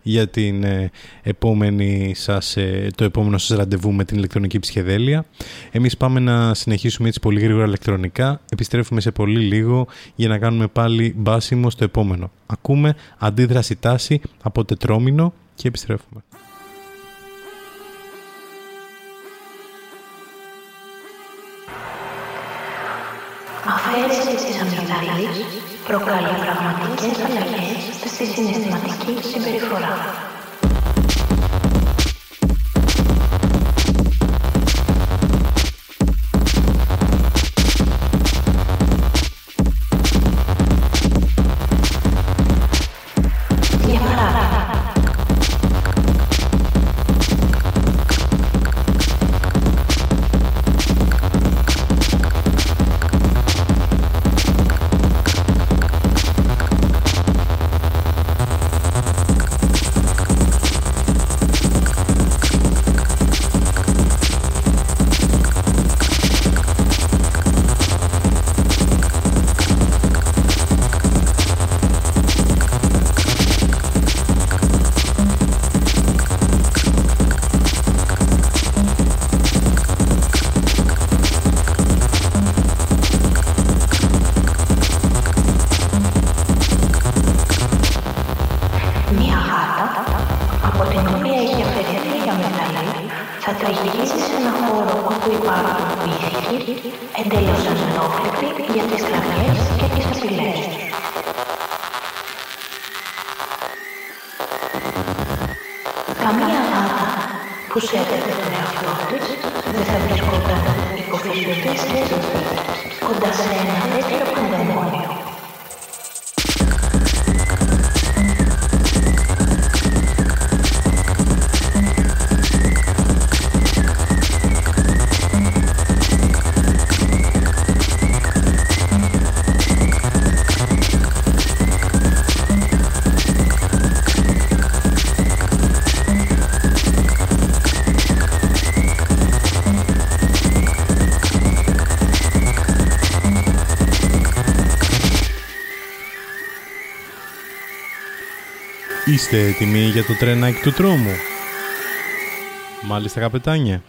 για την ε, επόμενη σας, ε, το επόμενο σας ραντεβού με την ηλεκτρονική ψυχεδέλεια. Εμείς πάμε να συνεχίσουμε έτσι πολύ γρήγορα ηλεκτρονικά. Επιστρέφουμε σε πολύ λίγο για να κάνουμε πάλι μπάσιμο στο επόμενο. Ακούμε αντίδραση τάση από τετρόμινο και επιστρέφουμε. Αφαίρεση της αμυγδαλής προκαλεί πραγματικές αλλαγές στη συναισθηματική συμπεριφορά. Είστε έτοιμοι για το τρενάκι του τρόμου; Μάλιστα καπετάνια.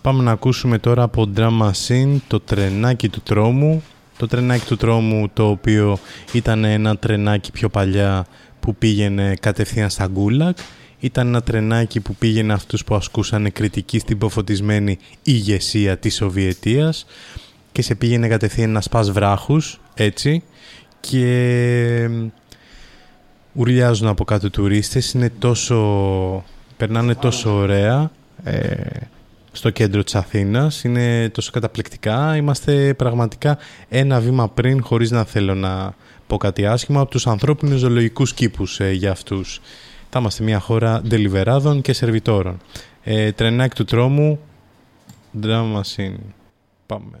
Πάμε να ακούσουμε τώρα από Drama Scene το τρενάκι του τρόμου. Το τρενάκι του τρόμου το οποίο ήταν ένα τρενάκι πιο παλιά που πήγαινε κατευθείαν στα Γκούλακ. Ήταν ένα τρενάκι που πήγαινε αυτούς που ασκούσαν κριτική στην ποφωτισμένη ηγεσία της Σοβιετίας και σε πήγαινε κατευθείαν να σπάς βράχους, έτσι. Και ουρλιάζουν από κάτω τουρίστες, είναι τόσο, περνάνε τόσο ωραία ε, στο κέντρο της Αθήνας, είναι τόσο καταπληκτικά, είμαστε πραγματικά ένα βήμα πριν, χωρίς να θέλω να πω κάτι άσχημα, από τους ανθρώπινους ζωολογικούς κήπους ε, για αυτούς. Θα είμαστε μια χώρα ντελιβεράδων και σερβιτόρων. Ε, τρενάκι του τρόμου, drama scene. Πάμε.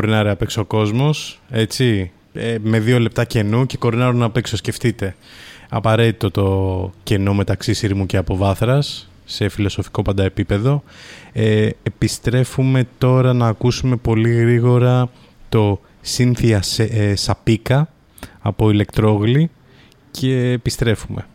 Κορνάρει απ' έξω ο κόσμος, έτσι, ε, με δύο λεπτά κενού και κορνάρουν απ' έξω, σκεφτείτε. Απαραίτητο το κενό μεταξύ Σύρμου και Αποβάθρας, σε φιλοσοφικό πάντα επίπεδο. Ε, επιστρέφουμε τώρα να ακούσουμε πολύ γρήγορα το Σύνθια ε, Σαπίκα από ηλεκτρόγλη και επιστρέφουμε.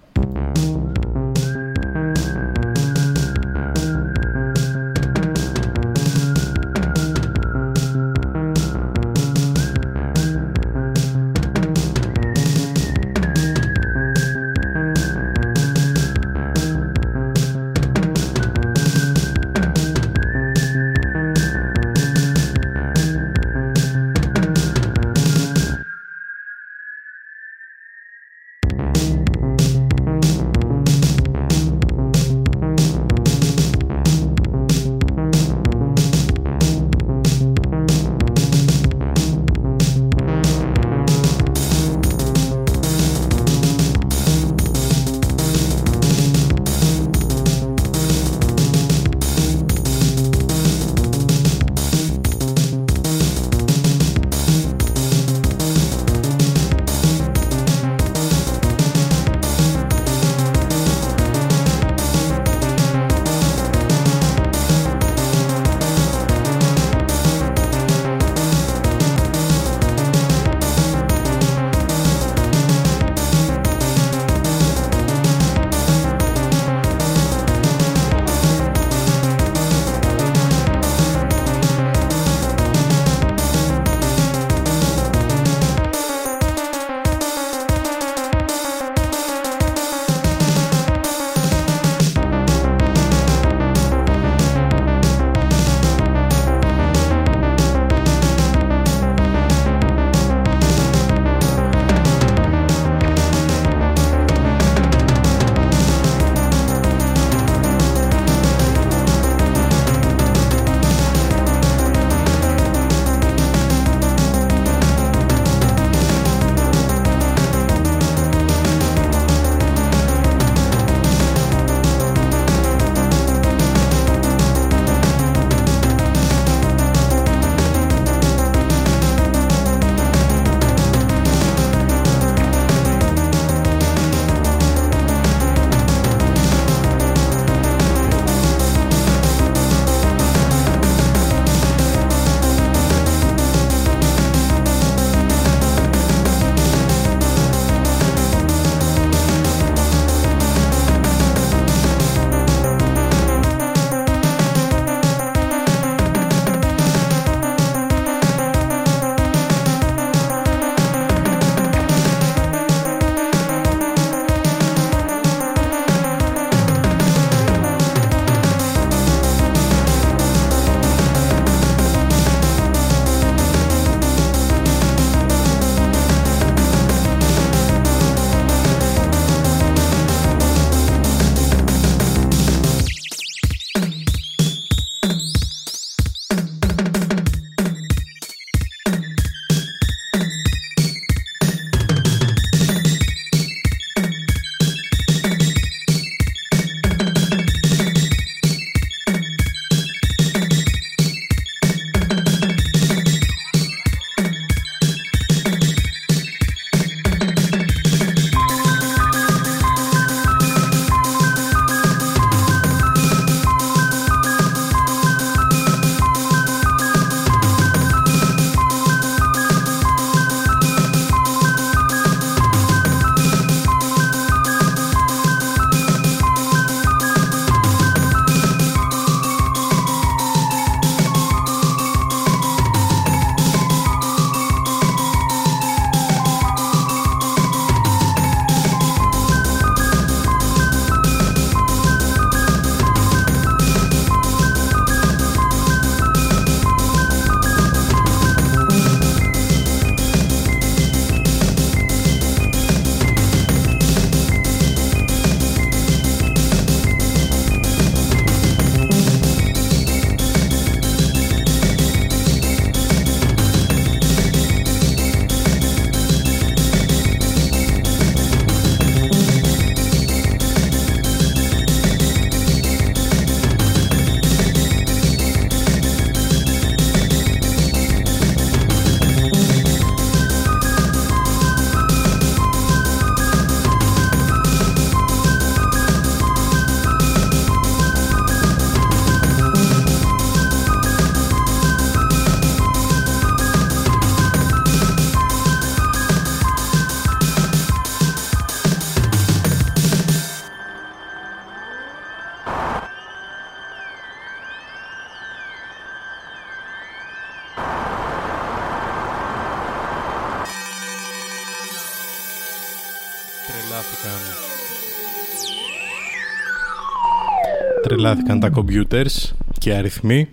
Τρελάθηκαν τα computers και αριθμοί.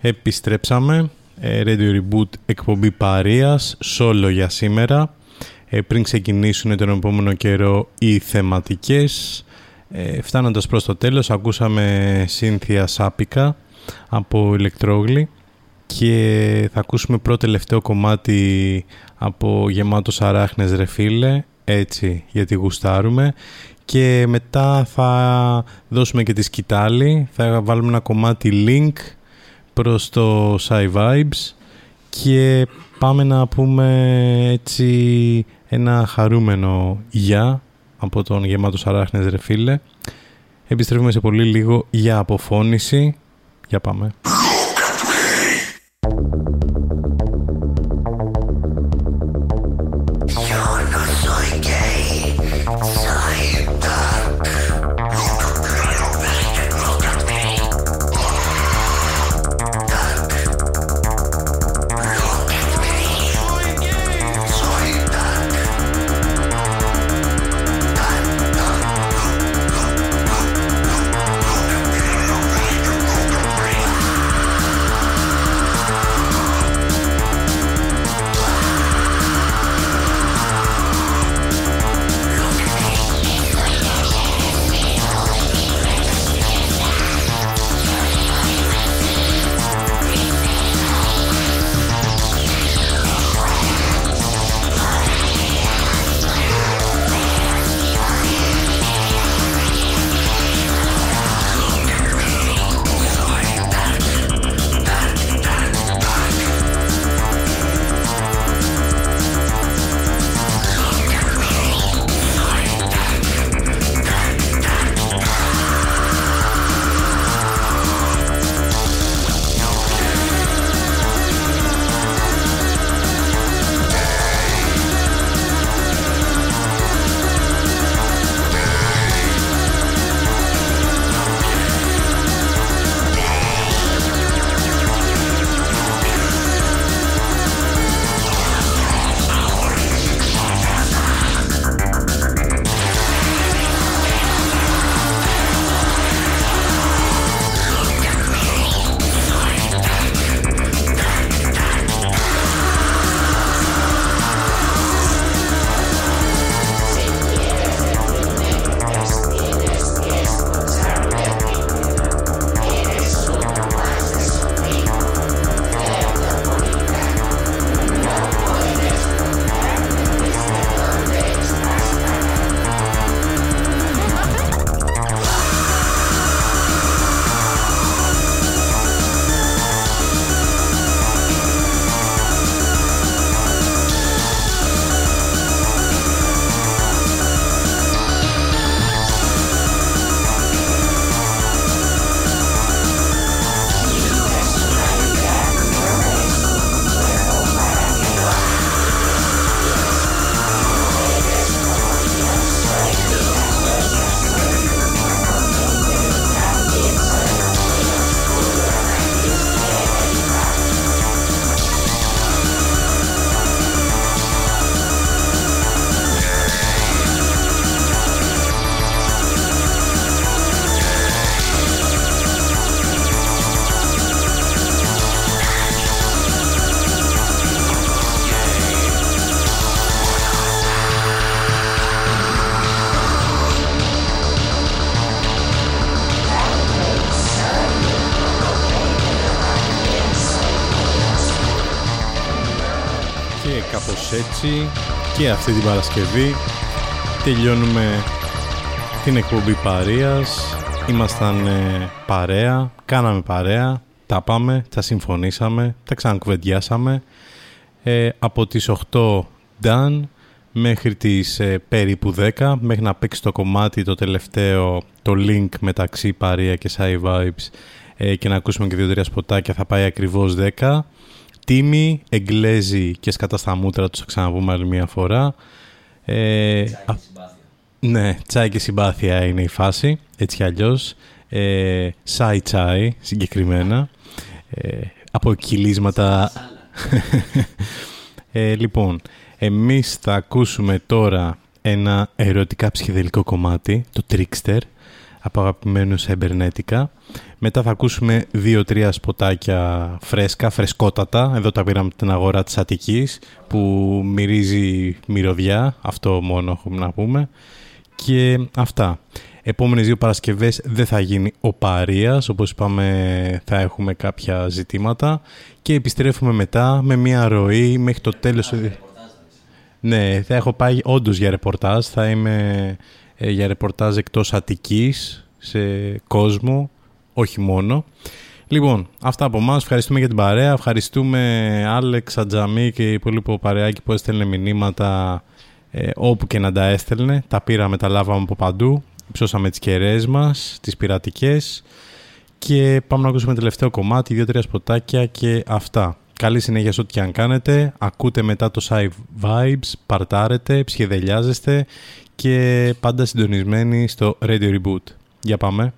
Επιστρέψαμε. Ε, Radio Reboot εκπομπή Παρίας, solo για σήμερα. Ε, πριν ξεκινήσουν τον επόμενο καιρό οι θεματικές. Ε, φτάνοντας προς το τέλος ακούσαμε σύνθια σάπικα από ηλεκτρόγλη και θα ακούσουμε πρώτο τελευταίο κομμάτι από γεμάτος αράχνες ρε φίλε, έτσι γιατί γουστάρουμε και μετά θα δώσουμε και τη σκητάλη, θα βάλουμε ένα κομμάτι link προς το Sci Vibes και πάμε να πούμε έτσι ένα χαρούμενο «Για» από τον γεμάτος αράχνες ρε φίλε. Επιστρέφουμε σε πολύ λίγο για αποφώνηση. Για πάμε. Και αυτή την Παρασκευή τελειώνουμε την εκπομπή Παρίας ήμασταν ε, παρέα, κάναμε παρέα τα πάμε, τα συμφωνήσαμε τα ξανακουβεντιάσαμε. Ε, από τις 8 done. Μέχρι τις ε, περίπου 10 μέχρι να παίξει το κομμάτι το τελευταίο το link μεταξύ Παρία και Sci Vibes ε, και να ακούσουμε και δύο-τρία σποτάκια θα πάει ακριβώς 10 Τίμη, Εγγλέζη και σκατά στα μούτρα τους θα ξαναπούμε άλλη μια φορά. Ε, τσάι και συμπάθεια. Ναι, τσάι και συμπάθεια είναι η φάση, έτσι κι αλλιώς. Ε, σάι τσάι, συγκεκριμένα. Ε, από [laughs] ε, λοιπόν, εμείς θα ακούσουμε τώρα ένα ερωτικά ψυχεδελικό κομμάτι, το Trickster, από αγαπημένου Εμπερνέτικα. Μετά θα ακούσουμε δύο-τρία σποτάκια φρέσκα, φρεσκότατα. Εδώ τα πήραμε από την αγορά της Αττικής, που μυρίζει μυρωδιά, αυτό μόνο έχουμε να πούμε. Και αυτά. Επόμενες δύο Παρασκευές δεν θα γίνει ο Παρίας, όπως είπαμε θα έχουμε κάποια ζητήματα και επιστρέφουμε μετά με μια ροή μέχρι το τέλος Ναι, θα έχω πάει όντως για ρεπορτάζ, θα είμαι ε, για ρεπορτάζ εκτός Αττικής, σε κόσμο, όχι μόνο. Λοιπόν, αυτά από εμάς. Ευχαριστούμε για την παρέα. Ευχαριστούμε Άλεξ, Ατζαμί και υπόλοιπο παρεάκι που έστελνε μηνύματα ε, όπου και να τα έστελνε. Τα πήραμε, τα λάβαμε από παντού. Ψώσαμε τις κεραίες μας, τις πειρατικές. Και πάμε να ακούσουμε τελευταίο κομμάτι, δύο-τρία σποτάκια και αυτά. Καλή συνέχεια σε ό,τι και αν κάνετε. Ακούτε μετά το Side Vibes, παρτάρετε, ψυχεδελιάζεστε και πάντα συντονισμένοι στο Radio Reboot. Για πάμε.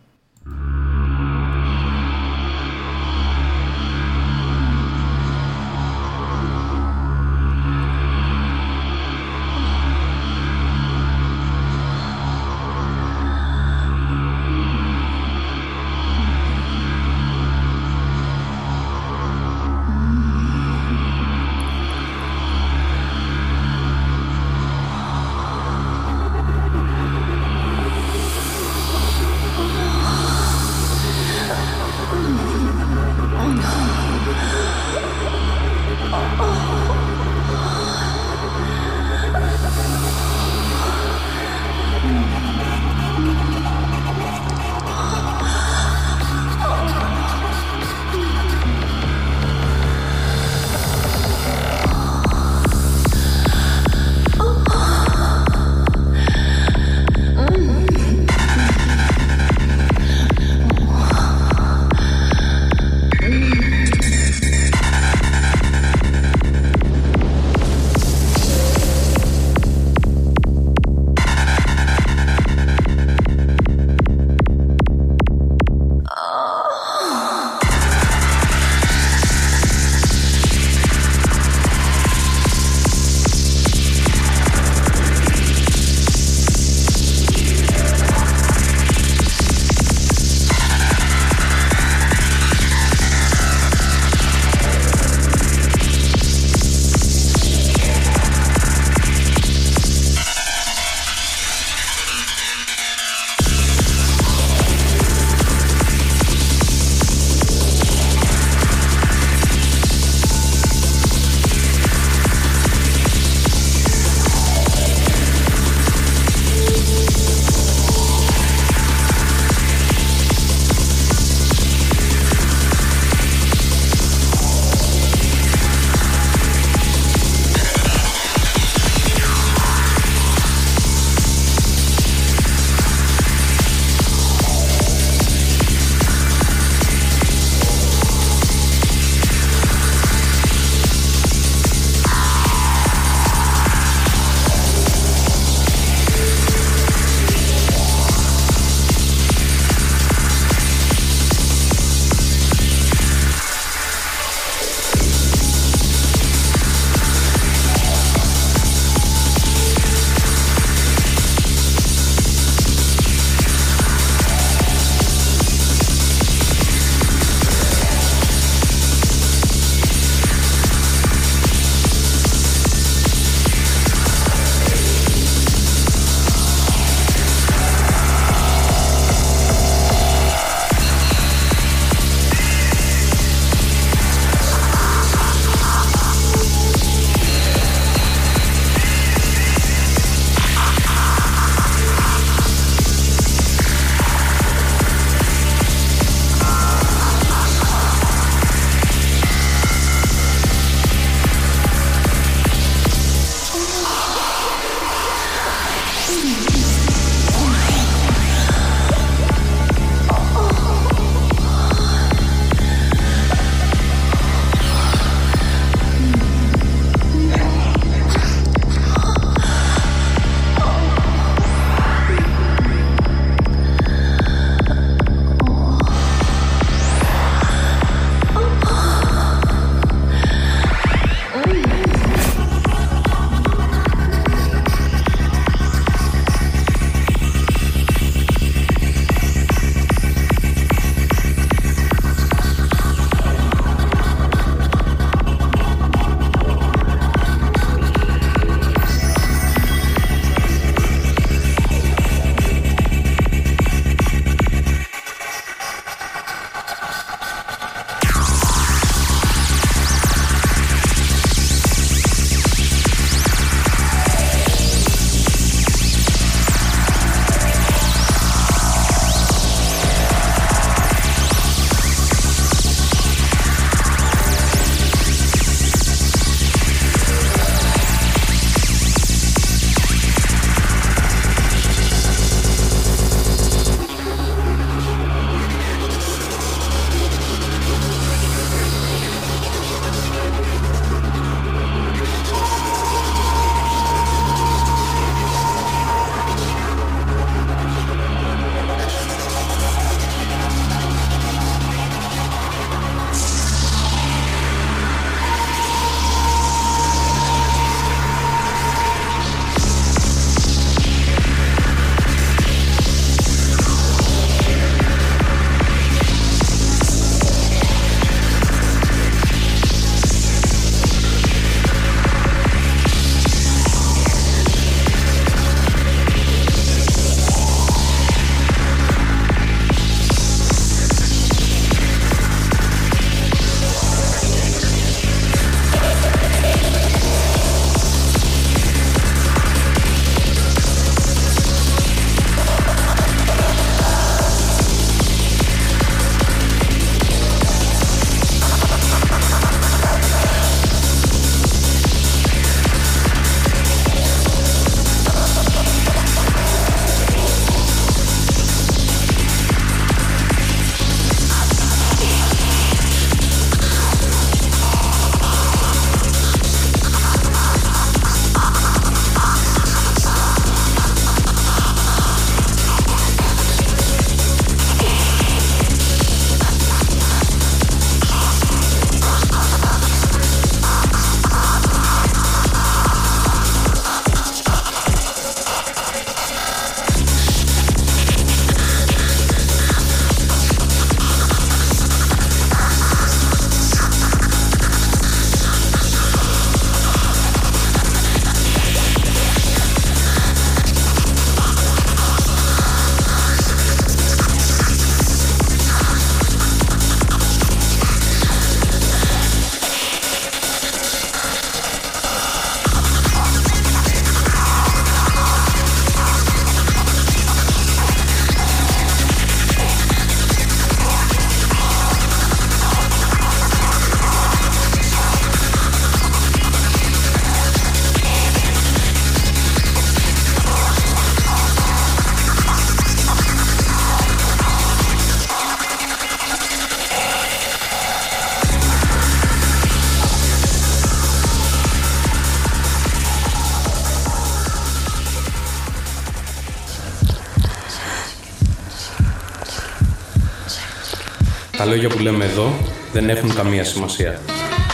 Λόγια που λέμε εδώ δεν έχουν καμία σημασία.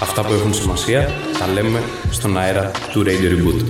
Αυτά που έχουν σημασία τα λέμε στον αέρα του Radio Reboot.